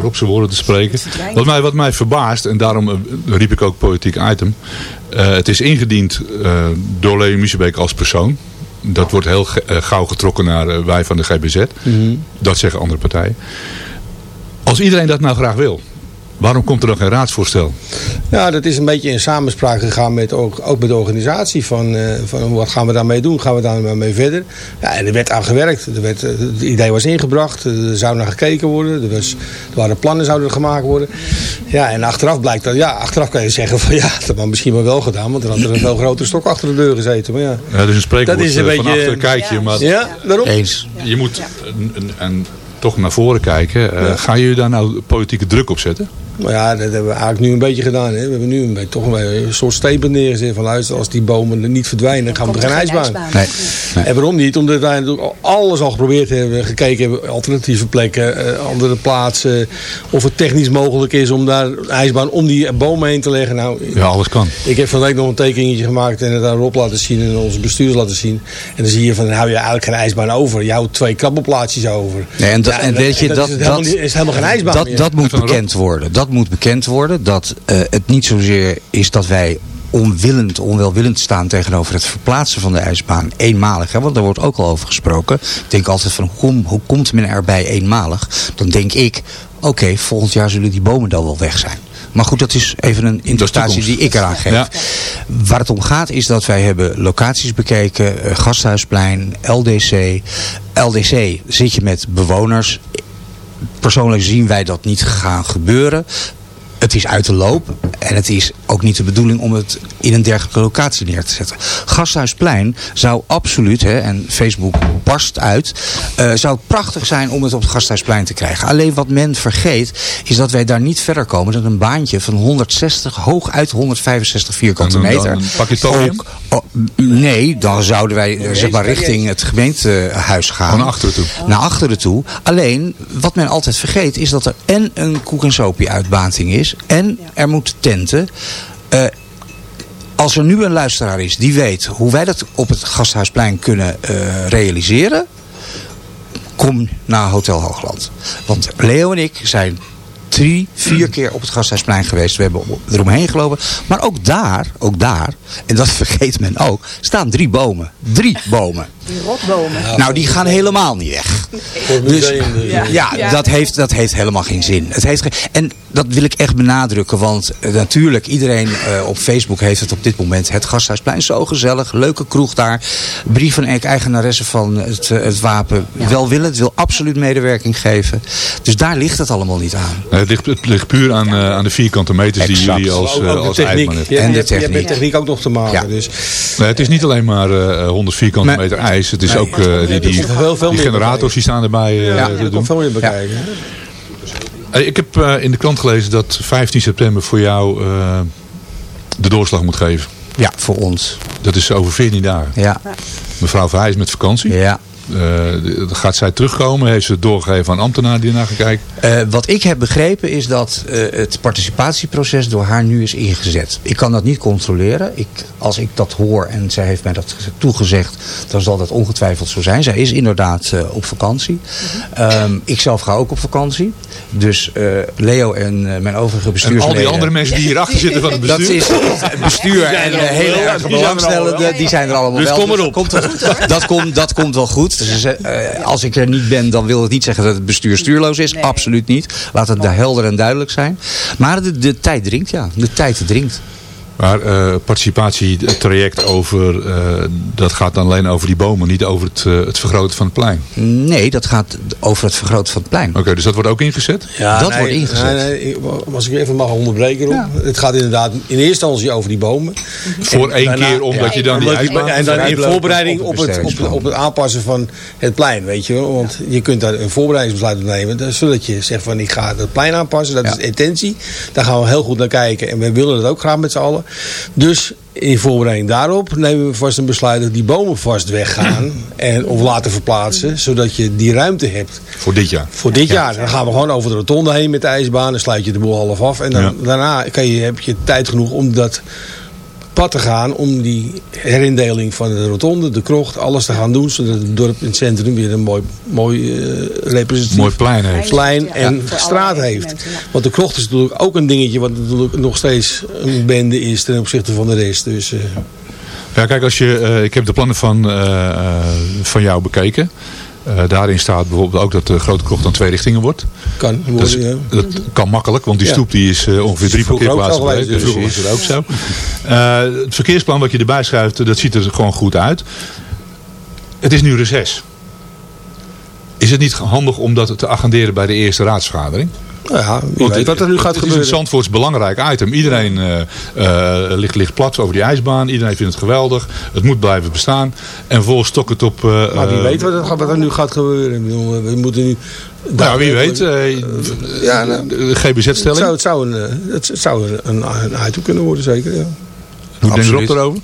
Rob zijn woorden te spreken. Wat mij, wat mij verbaast, en daarom riep ik ook politiek item. eh, het is ingediend eh, door Leo Miesebeek als persoon. Dat wordt heel eh, gauw getrokken naar eh, wij van de GBZ. Dat zeggen andere partijen. Als iedereen dat nou graag wil. Waarom komt er dan geen raadsvoorstel? Ja, dat is een beetje in samenspraak gegaan met ook, ook met de organisatie. Van, eh, van wat gaan we daarmee doen? Gaan we daarmee verder? Ja, en er werd aan gewerkt. Er werd, eh, het idee was ingebracht. Er zou naar gekeken worden. Er, was, er waren plannen zouden gemaakt worden. Ja, en achteraf blijkt dat, ja, achteraf kan je zeggen van <laughs> ja, dat had misschien wel wel gedaan. Want er had er een <clears throat> veel grotere stok achter de deur gezeten. Maar ja, Ja, dat is een spreekwoord Dat is een eh, van beetje- achter een kijkje. Maar ja daarom. Eens. je moet een, een, een- toch naar voren kijken. Gaan jullie daar nou politieke druk op zetten? Maar ja, dat hebben we eigenlijk nu een beetje gedaan. Hè. We hebben nu een beetje, toch een, een soort statement neergezet van luister, als die bomen er niet verdwijnen, dan gaan we er geen ijsbaan. Nee. nee. En waarom niet? Omdat wij natuurlijk alles al geprobeerd hebben. Gekeken hebben, alternatieve plekken, eh, andere plaatsen. Of het technisch mogelijk is om daar een ijsbaan om die bomen heen te leggen. Nou, Ja, alles kan. ik heb van de week nog een tekeningetje gemaakt en het aan Rob laten zien en onze bestuurders laten zien. En dan zie je van, dan hou je eigenlijk geen ijsbaan over. Je houdt twee krabbelplaatsjes over. Nee, en, dat, Ja, en dat- weet je, dat dat, is helemaal dat, niet- is helemaal geen ijsbaan dat, meer. dat moet bekend worden. Dat moet bekend worden. Dat eh, het niet zozeer is dat wij onwillend, onwelwillend staan tegenover het verplaatsen van de ijsbaan eenmalig. Hè? Want daar wordt ook al over gesproken. Ik denk altijd van, hoe, kom- hoe komt men erbij eenmalig? Dan denk ik, oké, volgend jaar zullen die bomen dan wel weg zijn. Maar goed, dat is even een interpretatie die ik eraan geef. Ja. Waar het om gaat is dat wij hebben locaties bekeken. eh, Gasthuisplein, LDC. LDC zit je met bewoners. Persoonlijk zien wij dat niet gaan gebeuren. Het is uit de loop. En het is ook niet de bedoeling om het in een dergelijke locatie neer te zetten. Gasthuisplein zou absoluut, hè, en Facebook barst uit, eh, zou prachtig zijn om het op het Gasthuisplein te krijgen. Alleen wat men vergeet, is dat wij daar niet verder komen dan een baantje van 160, hooguit 165 vierkante meter. dan pak je? Ook- oh, nee, dan zouden wij eh, zeg maar richting het gemeentehuis gaan. Naar achteren toe. Naar achteren toe. Alleen, wat men altijd vergeet, is dat er en een koek en sopie uitbating is. En er moeten tenten. Eh, als er nu een luisteraar is die weet hoe wij dat op het Gasthuisplein kunnen eh, realiseren. Kom naar Hotel Hoogland. Want Leo en ik zijn drie, vier keer op het Gasthuisplein geweest. We hebben eromheen gelopen. Maar ook daar, ook daar, en dat <laughs> vergeet men ook, staan drie bomen. Drie bomen. Die rotbomen. Nou, die gaan helemaal niet weg. Dus, dus. ja, Ja. Dat, heeft, dat heeft helemaal geen zin. Het heeft geen, en dat wil ik echt benadrukken. Want eh, natuurlijk, iedereen eh, op Facebook heeft het op dit moment. Het Gasthuisplein, zo gezellig. Leuke kroeg daar. Brief van Eck, eigenaresse van het, eh, het wapen. Welwillend, wil absoluut medewerking geven. Dus daar ligt het allemaal niet aan. Nee, het, ligt, het ligt puur aan, eh, aan de vierkante meters die jullie als, de als techniek. hebt. En de hebt- je hebt met techniek. techniek ook nog te maken. Ja. Dus Nee, het is niet alleen maar eh 100 vierkante meter Het is Nee. ook eh, die, die, die generators die staan erbij eh, ja, te doen. komt veel meer bekijken. Eh, Ik heb eh, in de krant gelezen dat 15 september voor jou eh, de doorslag moet geven. Ja, voor ons. Dat is over 14 dagen. Ja, Mevrouw Verheij is met vakantie. ja. Eh, gaat zij terugkomen? Heeft ze het doorgegeven aan ambtenaren die ernaar gaan kijken? Eh, wat ik heb begrepen is dat eh, het participatieproces door haar nu is ingezet. Ik kan dat niet controleren. Ik, als ik dat hoor en zij heeft mij dat toegezegd, dan zal dat ongetwijfeld zo zijn. Zij is inderdaad eh, op vakantie. Ehm, ik zelf ga ook op vakantie. Dus eh, Leo en mijn overige En bestuursleden... al die andere mensen die hierachter zitten van het Dat bestuur. is het bestuur en de hele erg belangstellenden, die zijn er allemaal Dus wel. kom erop. Dat, dat, komt, dat komt wel goed. Eh, als ik er niet ben, dan wil het niet zeggen dat het bestuur stuurloos is. Absoluut niet. Laat het helder en duidelijk zijn. Maar de, de tijd dringt, ja. De tijd dringt. Maar eh participatietraject over, eh, dat gaat dan alleen over die bomen, niet over het, eh, het vergroten van het plein. Nee, dat gaat over het vergroten van het plein. Oké, dus dat wordt ook ingezet? Ja, Dat wordt ingezet. nee, nee, als ik even mag onderbreken, Rob. Het gaat inderdaad in eerste instantie over die bomen. Voor En één daarna- keer, omdat je dan die. En dan in voorbereiding op het op, op het aanpassen van het plein, weet je wel. Want je kunt daar een voorbereidingsbesluit op nemen. Zodat je zegt van ik ga het plein aanpassen, dat Ja. is de intentie. Daar gaan we heel goed naar kijken. En we willen dat ook graag met z'n allen. Dus in voorbereiding daarop nemen we vast een besluit dat die bomen vast weggaan. <clears throat> En, of laten verplaatsen, zodat je die ruimte hebt. Voor dit jaar. Voor dit jaar. Dan gaan we gewoon over de rotonde heen met de ijsbaan. Dan sluit je de boel half af. En dan, Ja. daarna kan je, heb je tijd genoeg om dat pad te gaan. Om die herindeling van de rotonde, de krocht, alles te gaan doen. Zodat het dorp in het centrum weer een mooi, mooi eh, representatief Mooi plein heeft. plein en straat heeft. Want de krocht is natuurlijk ook een dingetje wat natuurlijk nog steeds een bende is ten opzichte van de rest. Dus eh, Ja, kijk, als je, eh, ik heb de plannen van, van jou bekeken. Eh, daarin staat bijvoorbeeld ook dat de grote krocht dan twee richtingen wordt. Kan Dat, is- worden, ja. dat kan makkelijk, want die stoep die is eh, ongeveer drie parkeerplaatsen breed. dus. Vroeger was het ook zo. Eh, het verkeersplan wat je erbij schuift, dat ziet er gewoon goed uit. Het is nu reces. Is het niet handig om dat te agenderen bij de eerste raadsvergadering? Nou ja, wie Want weet wat er nu gaat het is gebeuren. een Zandvoorts belangrijk item. Iedereen eh, ligt, ligt plat over die ijsbaan. Iedereen vindt het geweldig. Het moet blijven bestaan. En vervolgens stok het op... eh, Maar wie weet wat er, wat er nu gaat gebeuren. We moeten nu... Nou, wie weet. Ja, nou, het GBZ-stelling. zou, het zou, een, het zou een, een, een item kunnen worden, zeker. Ja. Hoe denkt Rob Absoluut. erover?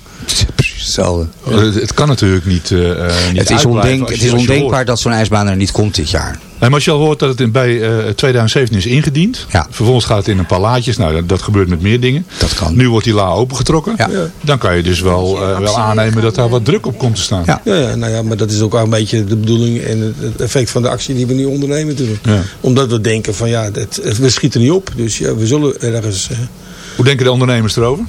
Hetzelfde. Eh, Het, het kan natuurlijk niet, eh, eh, niet Het is, ondenk, het is ondenkbaar dat zo'n ijsbaan er niet komt dit jaar. Maar als je al hoort dat het in, bij eh, 2017 is ingediend. Ja. Vervolgens gaat het in een paar laadjes. Nou, dat, dat gebeurt met meer dingen. Dat kan. Nu wordt die la opengetrokken. Ja. Dan kan je dus wel, eh, wel aannemen dat daar wat druk op komt te staan. Ja. Ja, ja, nou ja, maar dat is ook wel een beetje de bedoeling en het- effect van de actie die we nu ondernemen natuurlijk. Ja. Omdat we denken van ja, het, het- we schieten niet op. Dus ja, we zullen ergens... Hoe denken de ondernemers erover?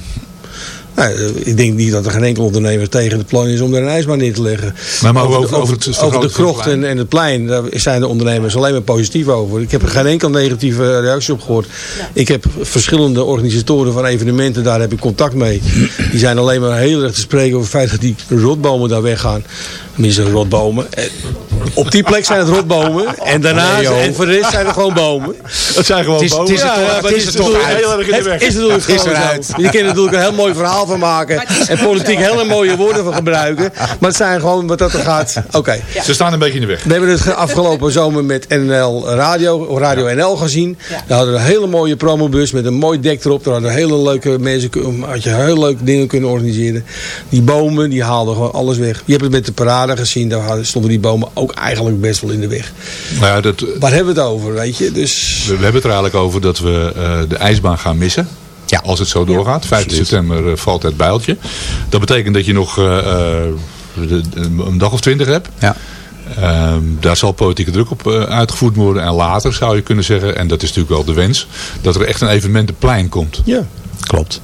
Nou, eh, ik denk niet dat er geen enkel ondernemer tegen het plan is om er een ijsbaan neer te leggen. Maar, maar over, de- over, het over de krocht en, en het plein, daar zijn de ondernemers alleen maar positief over. Ik heb er geen enkel negatieve reactie op gehoord. Ik heb verschillende organisatoren van evenementen, daar heb ik contact mee. Die zijn alleen maar heel erg te spreken over het feit dat die rotbomen daar weggaan. Tenminste, rotbomen. Eh, Op die plek zijn het rotbomen. En daarnaast, Nee, en voor de rest zijn er gewoon bomen. Dat zijn gewoon Het is- het is bomen. toch- Ja, maar het is er toch uit. heel erg in de weg. Het is natuurlijk Het gewoon zo. Je kan er natuurlijk een heel mooi verhaal van maken. En politiek hele mooie woorden van gebruiken. Maar het zijn gewoon wat dat er gaat. Oké. Ze staan een beetje in de weg. We hebben het afgelopen zomer met NL Radio, Radio NL gezien. Daar hadden we een hele mooie promobus met een mooi dek erop. Daar hadden hele leuke mensen, had je heel leuke dingen kunnen organiseren. Die bomen, die haalden gewoon alles weg. Je hebt het met de parade gezien, daar hadden- stonden die bomen ook eigenlijk best wel in de weg. Nou ja, dat, Waar hebben we het over, weet je? Dus... we, we hebben het er eigenlijk over dat we eh, de ijsbaan gaan missen. Ja. Als het zo doorgaat. 15 september eh, valt het bijltje. Dat betekent dat je nog eh, eh, de- de- een dag of twintig hebt. Ja. Ehm, daar zal politieke druk op eh, uitgevoerd worden. En later zou je kunnen zeggen, en dat is natuurlijk wel de wens, dat er echt een evenementenplein komt. Ja. Klopt.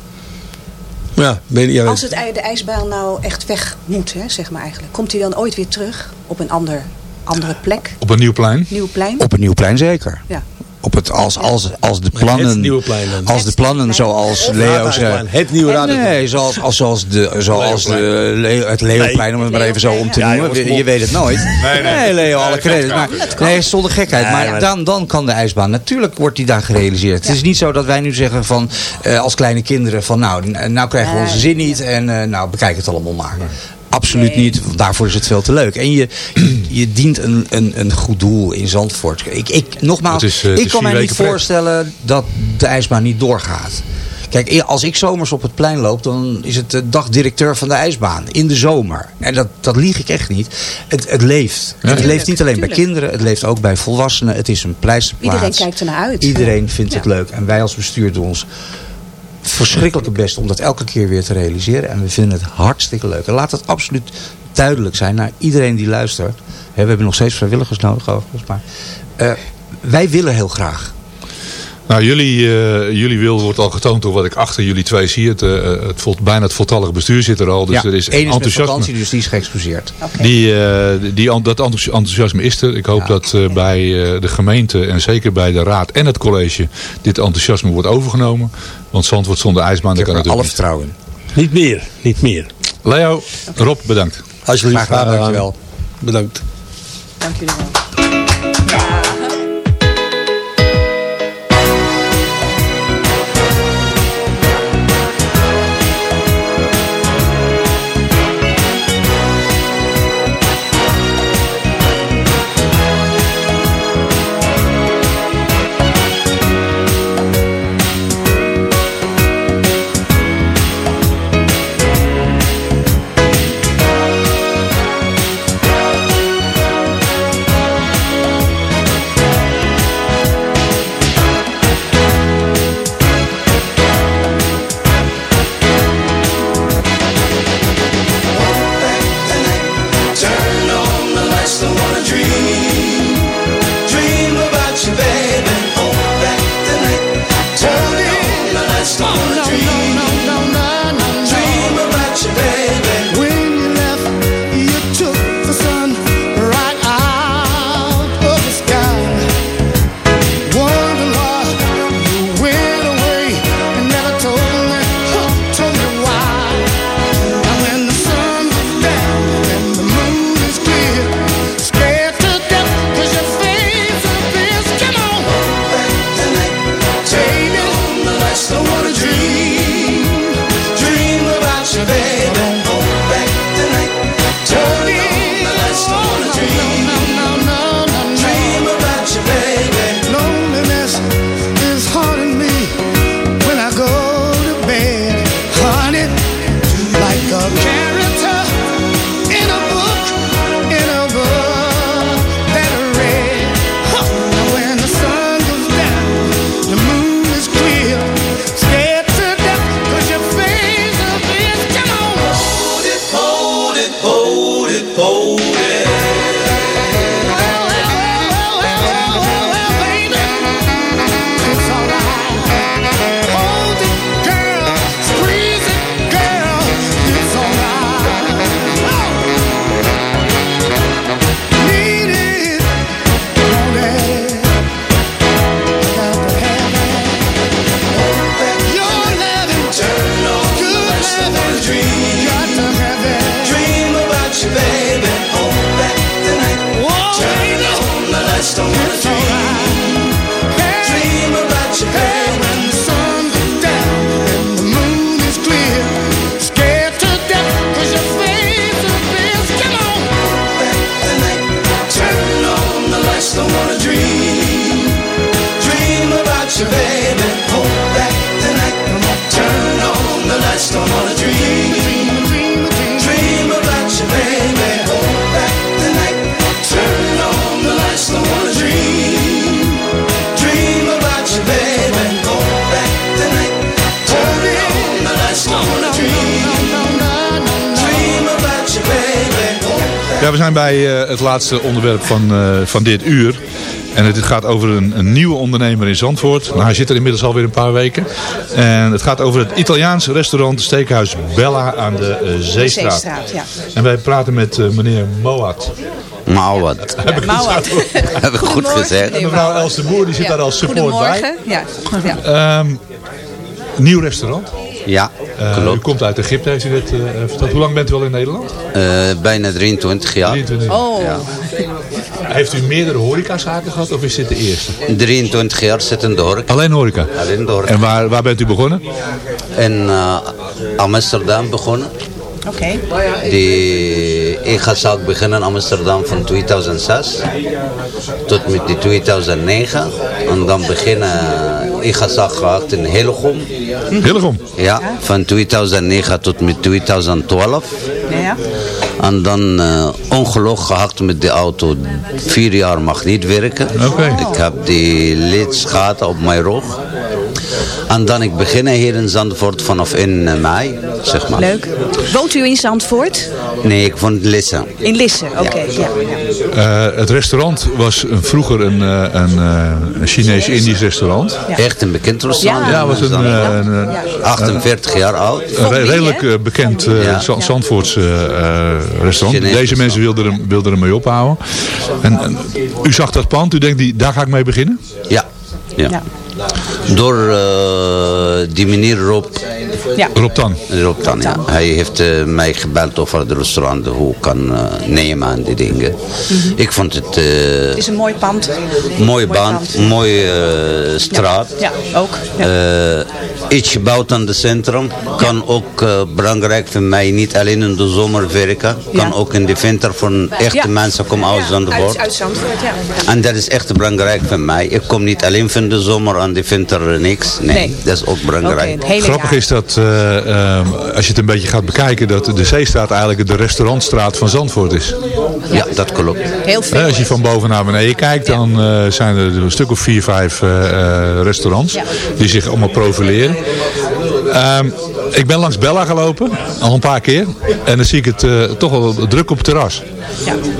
Ja, ben, ja, Als het, de ijsbaan nou echt weg moet, hè, zeg maar eigenlijk. Komt hij dan ooit weer terug op een ander, andere plek? Op een nieuw plein. Nieuw plein? Op een nieuw plein zeker. Ja. Op het, als, als, als de het plannen, nieuwe plein dan. als de plannen zoals Leo zei. Het nieuwe Raadhuisplein. Nee, zoals, als, zoals, de, zoals de, Leo- het Leoplein, om het maar even zo om te Ja, noemen. jongens, Je- weet het nooit. Nee, nee. Nee, Leo, alle credits. Maar, nee, zonder gekheid. Maar dan, dan kan de ijsbaan. Natuurlijk wordt die daar gerealiseerd. Het is niet zo dat wij nu zeggen van, eh, als kleine kinderen van nou, nou krijgen we onze zin niet. En eh, nou, bekijk het allemaal maar. Absoluut Nee. niet, daarvoor is het veel te leuk. En je, <clears throat> je dient een, een, een goed doel in Zandvoort. Ik, ik, nogmaals, is, eh, ik kan mij niet pret. voorstellen dat de ijsbaan niet doorgaat. Kijk, als ik zomers op het plein loop, dan is het de dagdirecteur van de ijsbaan. In de zomer. En dat, dat lieg ik echt niet. Het, het leeft. het leeft niet alleen bij kinderen, het leeft ook bij volwassenen. Het is een pleisterplaats. Iedereen kijkt er naar uit. Iedereen vindt het leuk. En wij als bestuur doen ons verschrikkelijke best om dat elke keer weer te realiseren. En we vinden het hartstikke leuk. En laat het absoluut duidelijk zijn naar iedereen die luistert. We hebben nog steeds vrijwilligers nodig overigens. Maar eh, wij willen heel graag. Nou, jullie, eh, jullie wil wordt al getoond door wat ik achter jullie twee zie. Het, eh, het vol, bijna het voltallige bestuur zit er al. Dus ja, er is één is met enthousiasme. vakantie, dus die is geëxcuseerd. Die, eh, die, an- dat enthousi- enthousiasme is er. Ik hoop Ja. dat eh, bij eh, de gemeente en zeker bij de raad en het college dit enthousiasme wordt overgenomen. Want Zandvoort zonder ijsbaan, Ik dat heb kan er alle natuurlijk vertrouwen in. Niet meer, niet meer. Leo, Rob, bedankt. Alsjeblieft, graag gedaan. dankjewel. Bedankt. Dank jullie wel. Laatste onderwerp van, eh, van dit uur. En het gaat over een, een nieuwe ondernemer in Zandvoort. Nou, hij zit er inmiddels alweer een paar weken. En het gaat over het Italiaans restaurant Steakhuis Bella aan de eh, Zeestraat. Zeestraat, ja. En wij praten met eh, meneer Moat. Mauwat. Heb ik het Mauwat. zo- <laughs> Heb ik goed gezegd? En mevrouw Els de Boer die zit daar als support bij. Ja. Ehm, nieuw restaurant. Ja, Eh, u komt uit Egypte, heeft u net eh, verteld. Hoe lang bent u al in Nederland? Eh, bijna 23 jaar. 23. Oh, Ja. Heeft u meerdere horecazaken gehad of is dit de eerste? 23 jaar zit in de horeca. Alleen horeca? Alleen de horeca. En waar, waar bent u begonnen? In Amsterdam begonnen. Oké. Die, ik ga zaak beginnen in Amsterdam van 2006 tot met die 2009. En dan beginnen, ik ga zaak gehad in Hillegom. Hillegom. Ja, van 2009 tot met 2012. Ja. En dan eh ongeluk gehad met de auto. Vier jaar mag niet werken. Oké. Ik heb die lidsgaten op mijn rug. En dan ik beginnen hier in Zandvoort vanaf in eh, mei, zeg maar. Leuk. Woont u in Zandvoort? Nee, ik woon in Lisse. In Lisse, oké. Ja. Ja. Eh, het restaurant was een- vroeger een, eh, een, eh, een Chinees-Indisch restaurant. Ja. Echt een bekend restaurant. Ja. Ja, was een, eh, een, eh, 48 jaar oud. een re- redelijk bekend eh, Ja. Za- Zandvoorts restaurant. Chinees Deze mensen wilden er, wilden er mee ophouden. En, en u zag dat pand, u denkt, die, daar ga ik mee beginnen? Ja. ja. Ja. Door eh, die meneer Rob, Ja. Rob Tan. Rob dan, ja. Hij heeft eh, mij gebeld over het restaurant, hoe ik kan eh, nemen en die dingen. Ik vond het eh Het is een mooi pand. mooie baan, pand. mooie eh, straat. Ja, ook. Ja. Eh, iets gebouwd aan het centrum. Kan ook eh, belangrijk voor mij, niet alleen in de zomer werken. Kan Ja. ook in de winter voor echte Ja. mensen komen uit Ja, Zandvoort. Uit, uit Zandvoort, ja. En dat is echt belangrijk voor mij. Ik kom niet alleen van de zomer en de winter niks. Nee, Nee. dat is ook belangrijk. Grappig jaar. is dat, eh, ehm, als je het een beetje gaat bekijken, dat de Zeestraat eigenlijk de restaurantstraat van Zandvoort is. Ja, dat klopt. Heel veel. Als je van boven naar beneden kijkt, dan eh, zijn er een stuk of vier, vijf eh, eh, restaurants Ja. die zich allemaal profileren. Ehm, ik ben langs Bella gelopen, al een paar keer. En dan zie ik het eh, toch wel druk op het terras.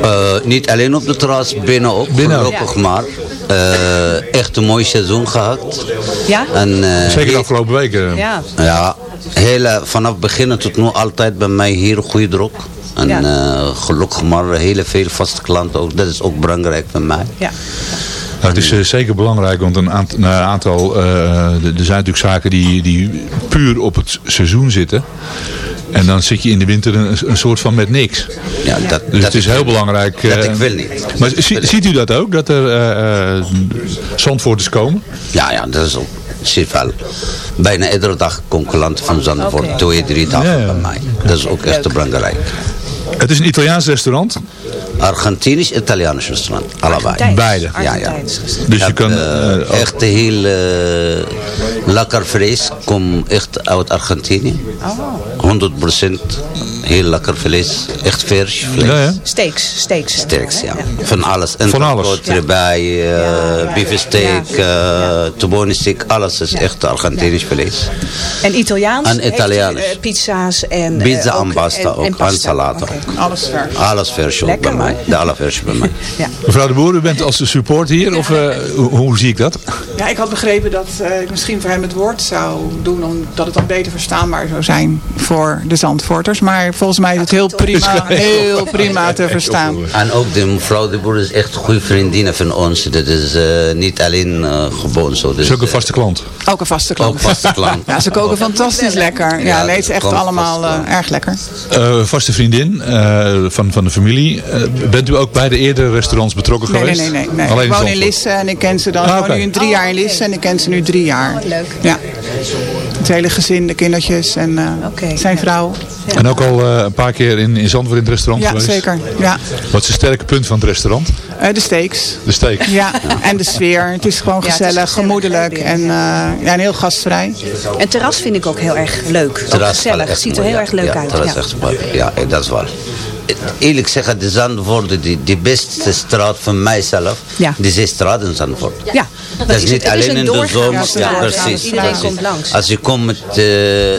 Eh, niet alleen op de terras, binnen ook. Binnen ook. Voorlopig maar. Eh, echt een mooi seizoen gehad. Ja? En, eh, Zeker de afgelopen weken. Ja. Ja, hele, vanaf beginnen tot nu altijd bij mij hier goede druk. En Ja. eh, gelukkig maar hele veel vaste klanten ook. Dat is ook belangrijk voor mij. Ja. Nou, het is eh, zeker belangrijk, want een aant- een aantal, eh, er zijn natuurlijk zaken die, die puur op het seizoen zitten. En dan zit je in de winter een, een soort van met niks. Ja, dat, Dus dat het is heel belangrijk. Dat eh, ik wil niet. Maar zie- ziet u dat ook? Dat er eh Zandvoorters komen? Ja, ja, dat is ook. Zie wel. Bijna iedere dag klanten van Zandvoort. Oké. Twee, drie dagen Ja, ja. bij mij. Dat is ook echt belangrijk. Het is een Italiaans restaurant. Argentinisch, Italiaans restaurant. Allebei. Beide. Ja, ja. Dus je heb, kan... eh, eh, echt heel eh, lekker vlees. Kom echt uit Argentinië. Oh. 100% heel lekker vlees. Echt vers vlees. ja, ja. Steaks. Steaks. Sterks, ja. Van alles. Van alles. Erbij, uh, beefsteak, uh, alles is echt Argentinisch vlees. En Italiaans? En Italiaans. eh, pizza's en... eh, Pizza ook- en pasta ook, en. Oké. Alles vers. Alles vers bij mij. De bij mij. Ja. Mevrouw de Boer, u bent als de support hier? Of eh, hoe, hoe zie ik dat? Ja, ik had begrepen dat eh, ik misschien voor hem het woord zou doen, omdat het dan beter verstaanbaar zou zijn voor de Zandvoorters. Maar volgens mij is het heel prima, heel prima te verstaan. En ook de mevrouw de Boer is echt een goede vriendin van ons. Dat is eh, niet alleen eh, gewoon zo. Dus, is ook een vaste klant. Ook een vaste klant. Ook vaste klant. <laughs> Ja, ze koken fantastisch lekker. Ja, Ja, nee, het is echt allemaal eh, erg lekker. Eh, vaste vriendin eh, van, van de familie. Eh, bent u ook bij de eerdere restaurants betrokken Nee, geweest? nee. nee, nee. Alleen Ik woon in Zandvoort? Lisse en ik ken ze dan. Ah, Ik oké. woon nu drie jaar in Lisse en ik ken ze nu drie jaar. leuk. Ja. Het hele gezin, de kindertjes en eh, zijn ja. vrouw. En ook al eh, een paar keer in, in Zandvoort in het restaurant Ja, geweest? zeker. Ja. Wat is het sterke punt van het restaurant? De steaks. De steak. Ja, en de sfeer. Het is gewoon Ja, het is gezellig, gemoedelijk en, eh, ja, en heel gastvrij. En terras vind ik ook heel erg leuk. Ook Terras wel gezellig. Ziet er heel erg leuk ja, uit. terras Ja. echt mooi. Ja, dat is waar. Eerlijk zeggen, de Zandvoort, die, die beste straat van mijzelf, Ja. die is straat in Zandvoort. Ja. Dat is niet het- het is alleen een in de zomer. Ja, precies. Iedereen precies. komt langs. Als je komt met uh,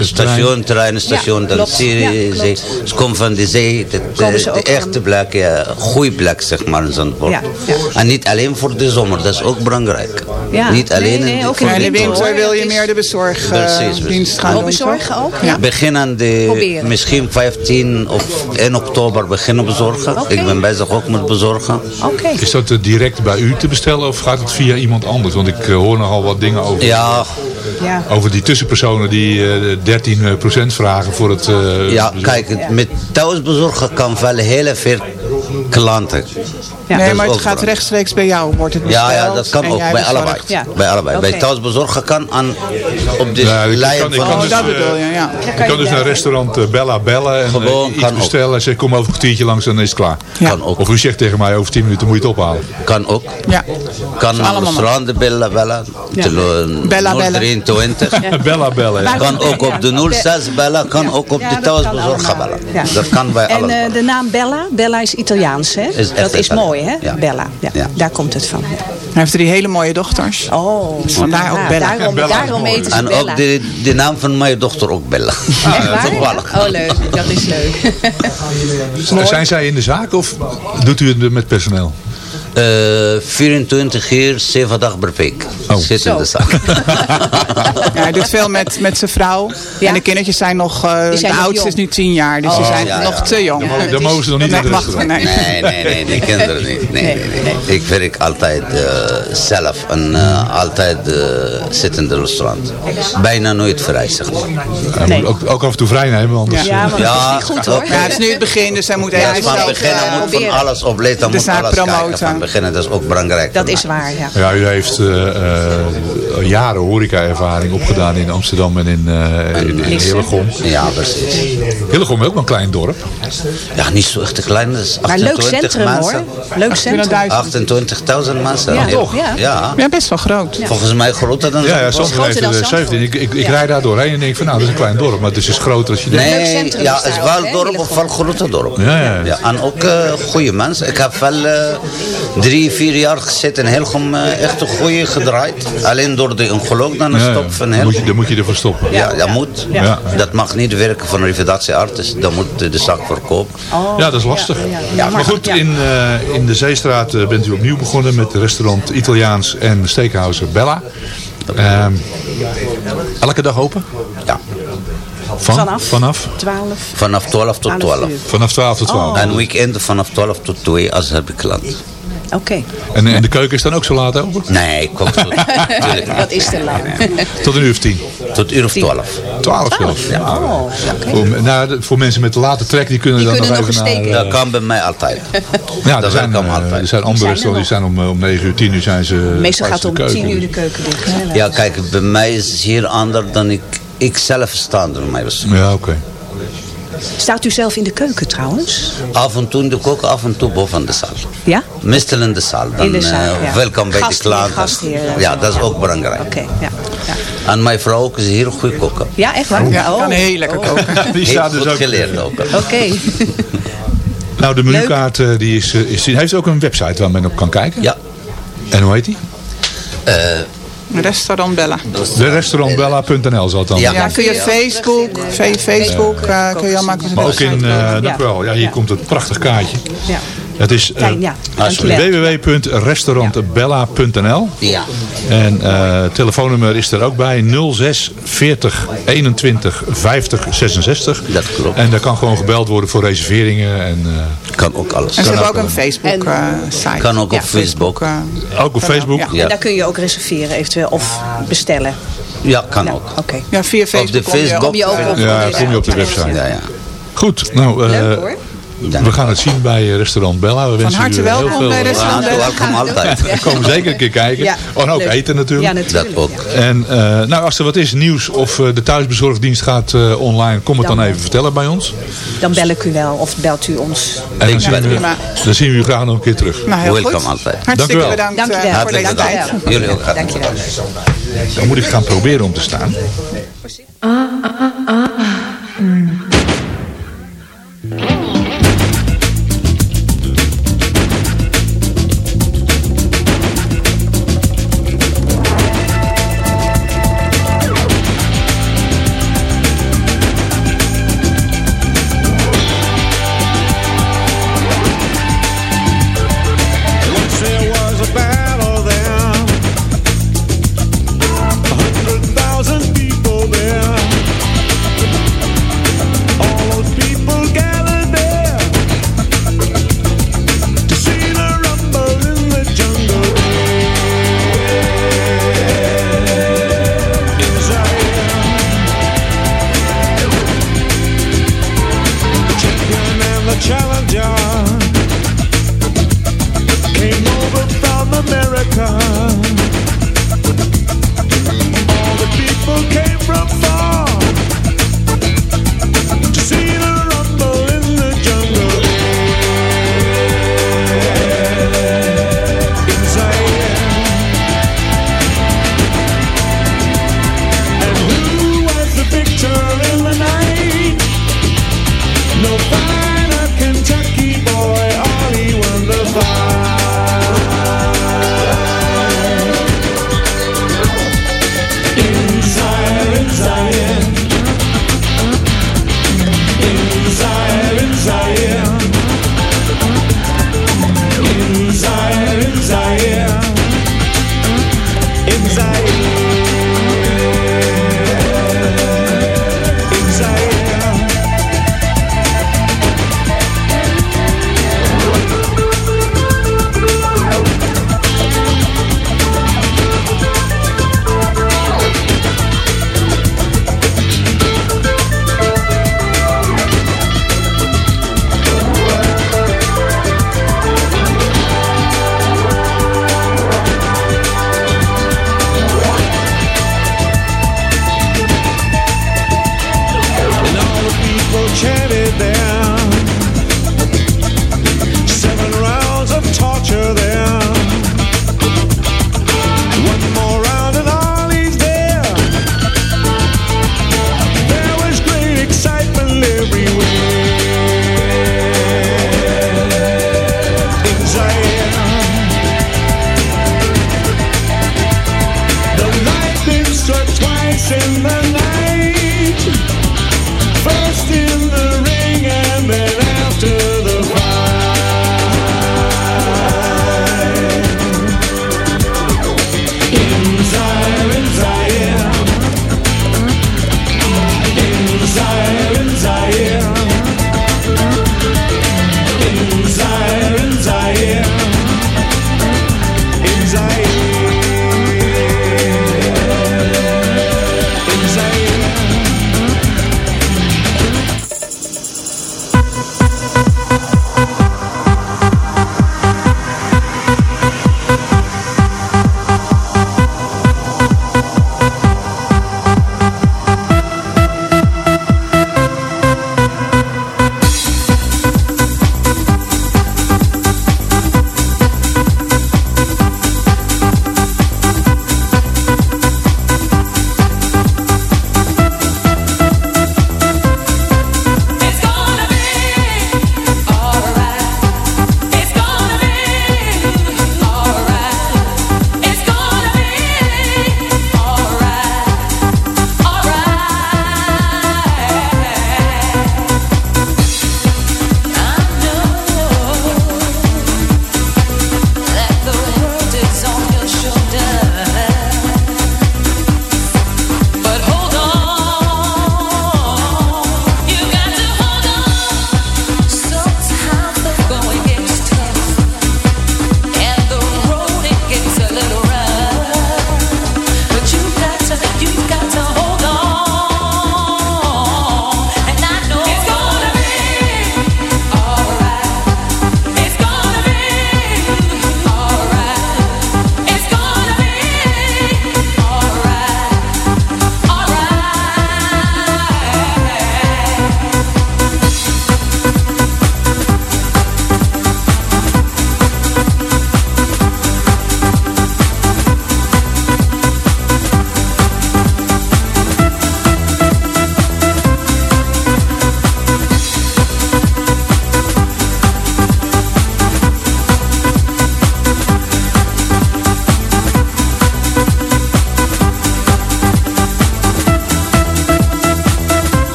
station, treinstation, Ja, dan zie je. Ze komen van de zee. De, ze de, echte plek, ja, goede plek zeg maar in Zandvoort. Ja, ja. En niet alleen voor de zomer, dat is ook belangrijk. Ja. Niet alleen Nee, nee, in, ook de winter. wil je meer de bezorgdienst precies. gaan Oh, doen. bezorgen ook? Ja. Begin aan de, Proberen. misschien 15 of 1 oktober beginnen bezorgen. Ik ben bezig ook met bezorgen. Oké. Is dat eh, direct bij u te bestellen of gaat het via iemand anders? Want ik eh, hoor nogal wat dingen over, Ja, Ja. over die tussenpersonen die eh 13% vragen voor het... eh, ja bezorgen. kijk, met thuisbezorgen kan wel heel veel klanten. Ja. Nee, maar het gaat rechtstreeks bij jou. Wordt het besteld Ja, ja, dat kan en ook bij allebei. Ja. Bij allebei. Oké. Bij thuisbezorgen kan aan, op de Ja, lijn kan- ik van... kan Oh, dus, dat eh, bedoel je, ja. Je kan dus naar restaurant eh, Bella bellen en Gewoon, eh, iets kan ook. bestellen. En ze kom over een kwartiertje langs en dan is het klaar. Ja. Kan ook. Of u zegt tegen mij over 10 minuten moet je het ophalen. Kan ook. Ja. Kan naar allemaal restaurant bellen, bellen. Bella, bellen. 023. Bella bellen. ja. <laughs> Kan ook op de 06 bellen, kan ook op Ja, de allemaal. bellen. Ja. Dat kan bij En alles. eh, de naam Bella, Bella is Italiaans, hè? Is dat is mooi, hè? Ja. Bella, ja. Ja. daar komt het van. ja. Hij heeft drie hele mooie dochters. Oh, vandaar ook ja, Bella. Daarom, Bella daarom mooi. eten ze En Bella. ook de, de naam van mijn dochter ook Bella. Echt <laughs> waar? Toevallig. Oh, leuk. Dat is leuk. Zijn zij in de zaak of doet u het met personeel? Eh, 24 uur, 7 dagen per week. Oh. Zit in de zaak. <laughs> Ja, hij doet veel met, met zijn vrouw. Ja. En de kindertjes zijn nog... eh, zijn de oudste is nu tien jaar. Dus die Oh, zijn ja, nog ja. te jong. Ja, dat mogen is- ze nog niet in het restaurant. nee. Nee, nee, nee, die <laughs> kinderen niet. Nee, nee, nee. Ik werk altijd eh, zelf en eh, altijd uh, zit in het restaurant. Bijna nooit vrij, zeg maar. Hij Nee. moet ook, ook af en toe vrij nemen, anders... Ja. Ja, want dat is niet goed, hoor. Ja, het is nu het begin, dus hij moet Ja, even van zelf, beginnen eh, moet van alles opletten, De moet zaak alles promoten. Beginnen, dat is ook belangrijk. Dat is waar, ja. Ja, u heeft eh, eh, jaren horeca-ervaring opgedaan in Amsterdam en in, eh in, in. Hillegom. Ja, precies. Hillegom is ook een klein dorp. Ja, niet zo echt te klein. Dat is Maar leuk 28 centrum, mensen. hoor. Leuk centrum. 28.000 mensen. Ja, Heel- toch? Ja. Best wel groot. Volgens mij groter dan Ja, ja. Zandvoort heeft groter er dan 17. Ik, ik, ik Ja. rijd daar doorheen en denk van nou, dat is een klein dorp. Maar het is dus groter als je denkt. Nee, ja, het is wel hè, dorp of wel grote dorp. Ja, ja. Ja, en ook eh, goede mensen. Ik heb wel drie, vier jaar gezeten in Hilgum eh, echt een goede gedraaid. Alleen door de ongeluk dan een Ja, ja. stop van Dan moet, je, Hilgum. dan moet je ervoor stoppen. Ja, dat moet. Ja. Dat mag niet werken van een revalidatiearts. Dan moet de zaak verkopen. Ja, dat is lastig. Oh, ja. Maar goed, in, eh, in de Zeestraat eh, bent u opnieuw begonnen met restaurant Italiaans en steakhouse Bella. Ehm, elke dag open? Ja. Van? Vanaf? Vanaf? 12. Vanaf 12 tot 12. uur. Vanaf 12 tot 12. En weekend vanaf 12 tot 2 als heb ik klant. Oké. En, en de keuken is dan ook zo laat open? Nee, ik kom tot. <laughs> <laughs> Dat is te lang. Tot een uur of tien? tot uur of 12. 12 zelfs? Oh, oké. Voor, nou, de- voor mensen met late trek, die kunnen Die dan kunnen nog even een naar... Dat kan bij mij altijd. <laughs> ja, dat zijn, werkt eh, altijd. er zijn andere er restaurants die zijn om, om 9 uur, 10 uur zijn ze... Meestal gaat om de 10 keuken. uur de keuken dicht. Ja, kijk, bij mij is het hier anders dan ik, ik zelf sta door mij. Ja, oké. Staat u zelf in de keuken trouwens? Af en toe in de kok, af en toe boven de zaal. Ja? Meestal in de zaal. Dan, In de zaal, eh, ja. welkom bij de gastheer, eh, ja, dat is ja. ook belangrijk. Oké, ja. ja. En mijn vrouw ook is heel goed koken. Ja, echt waar? Ja, Oh. kan heel lekker Oh. koken. <laughs> Die Heel staat dus goed ook... geleerd ook. Oké. <laughs> Nou, de menukaart eh, die is, eh, is... Hij heeft ook een website waar men op kan kijken. Ja. En hoe heet die? Eh, Restaurant Bella. De restaurantbella.nl zal het dan Ja. Ja, kun je Facebook, Facebook eh, kun je al makkelijk Maar ook in, eh dank Ja. u wel. Ja, hier Ja. komt een prachtig kaartje. Ja. Het is eh, ja. Dankjewel. www.restaurantbella.nl ja. En eh telefoonnummer is er ook bij 06 40 21 50 66. Dat klopt. En daar kan gewoon gebeld worden voor reserveringen. En, eh, Kan ook alles. En ze hebben ook ook een Facebook site. Kan ook Ja, op Facebook. ook op Facebook. Ja. Ja. En daar kun je ook reserveren eventueel of bestellen. Ja, kan ook. Oké. ja, via Op de Facebook kom je Facebook. Ook op. Ja, kom je op de website. Ja, ja. Goed, nou, eh, Leuk hoor. We gaan het zien bij eh, restaurant Bella. We wensen harte u, eh, heel welkom veel, bij eh, restaurant welkom altijd. We komen zeker een keer kijken. Ja, Oh, en ook leuk. eten natuurlijk. Ja, natuurlijk. Dat ook. En eh, nou, als er wat is, nieuws of eh, de thuisbezorgdienst gaat eh, online, kom het dan, Dan- even vertellen bij ons. Dan bel ik u wel of belt u ons. En dan zien, we, prima. dan zien we u graag nog een keer terug. Nou, heel Welkom goed. altijd. Dank Hartstikke u wel. bedankt Dank je wel. voor deze tijd. Jullie ook hartelijk Dankjewel. bedankt. Dan moet ik gaan proberen om te staan.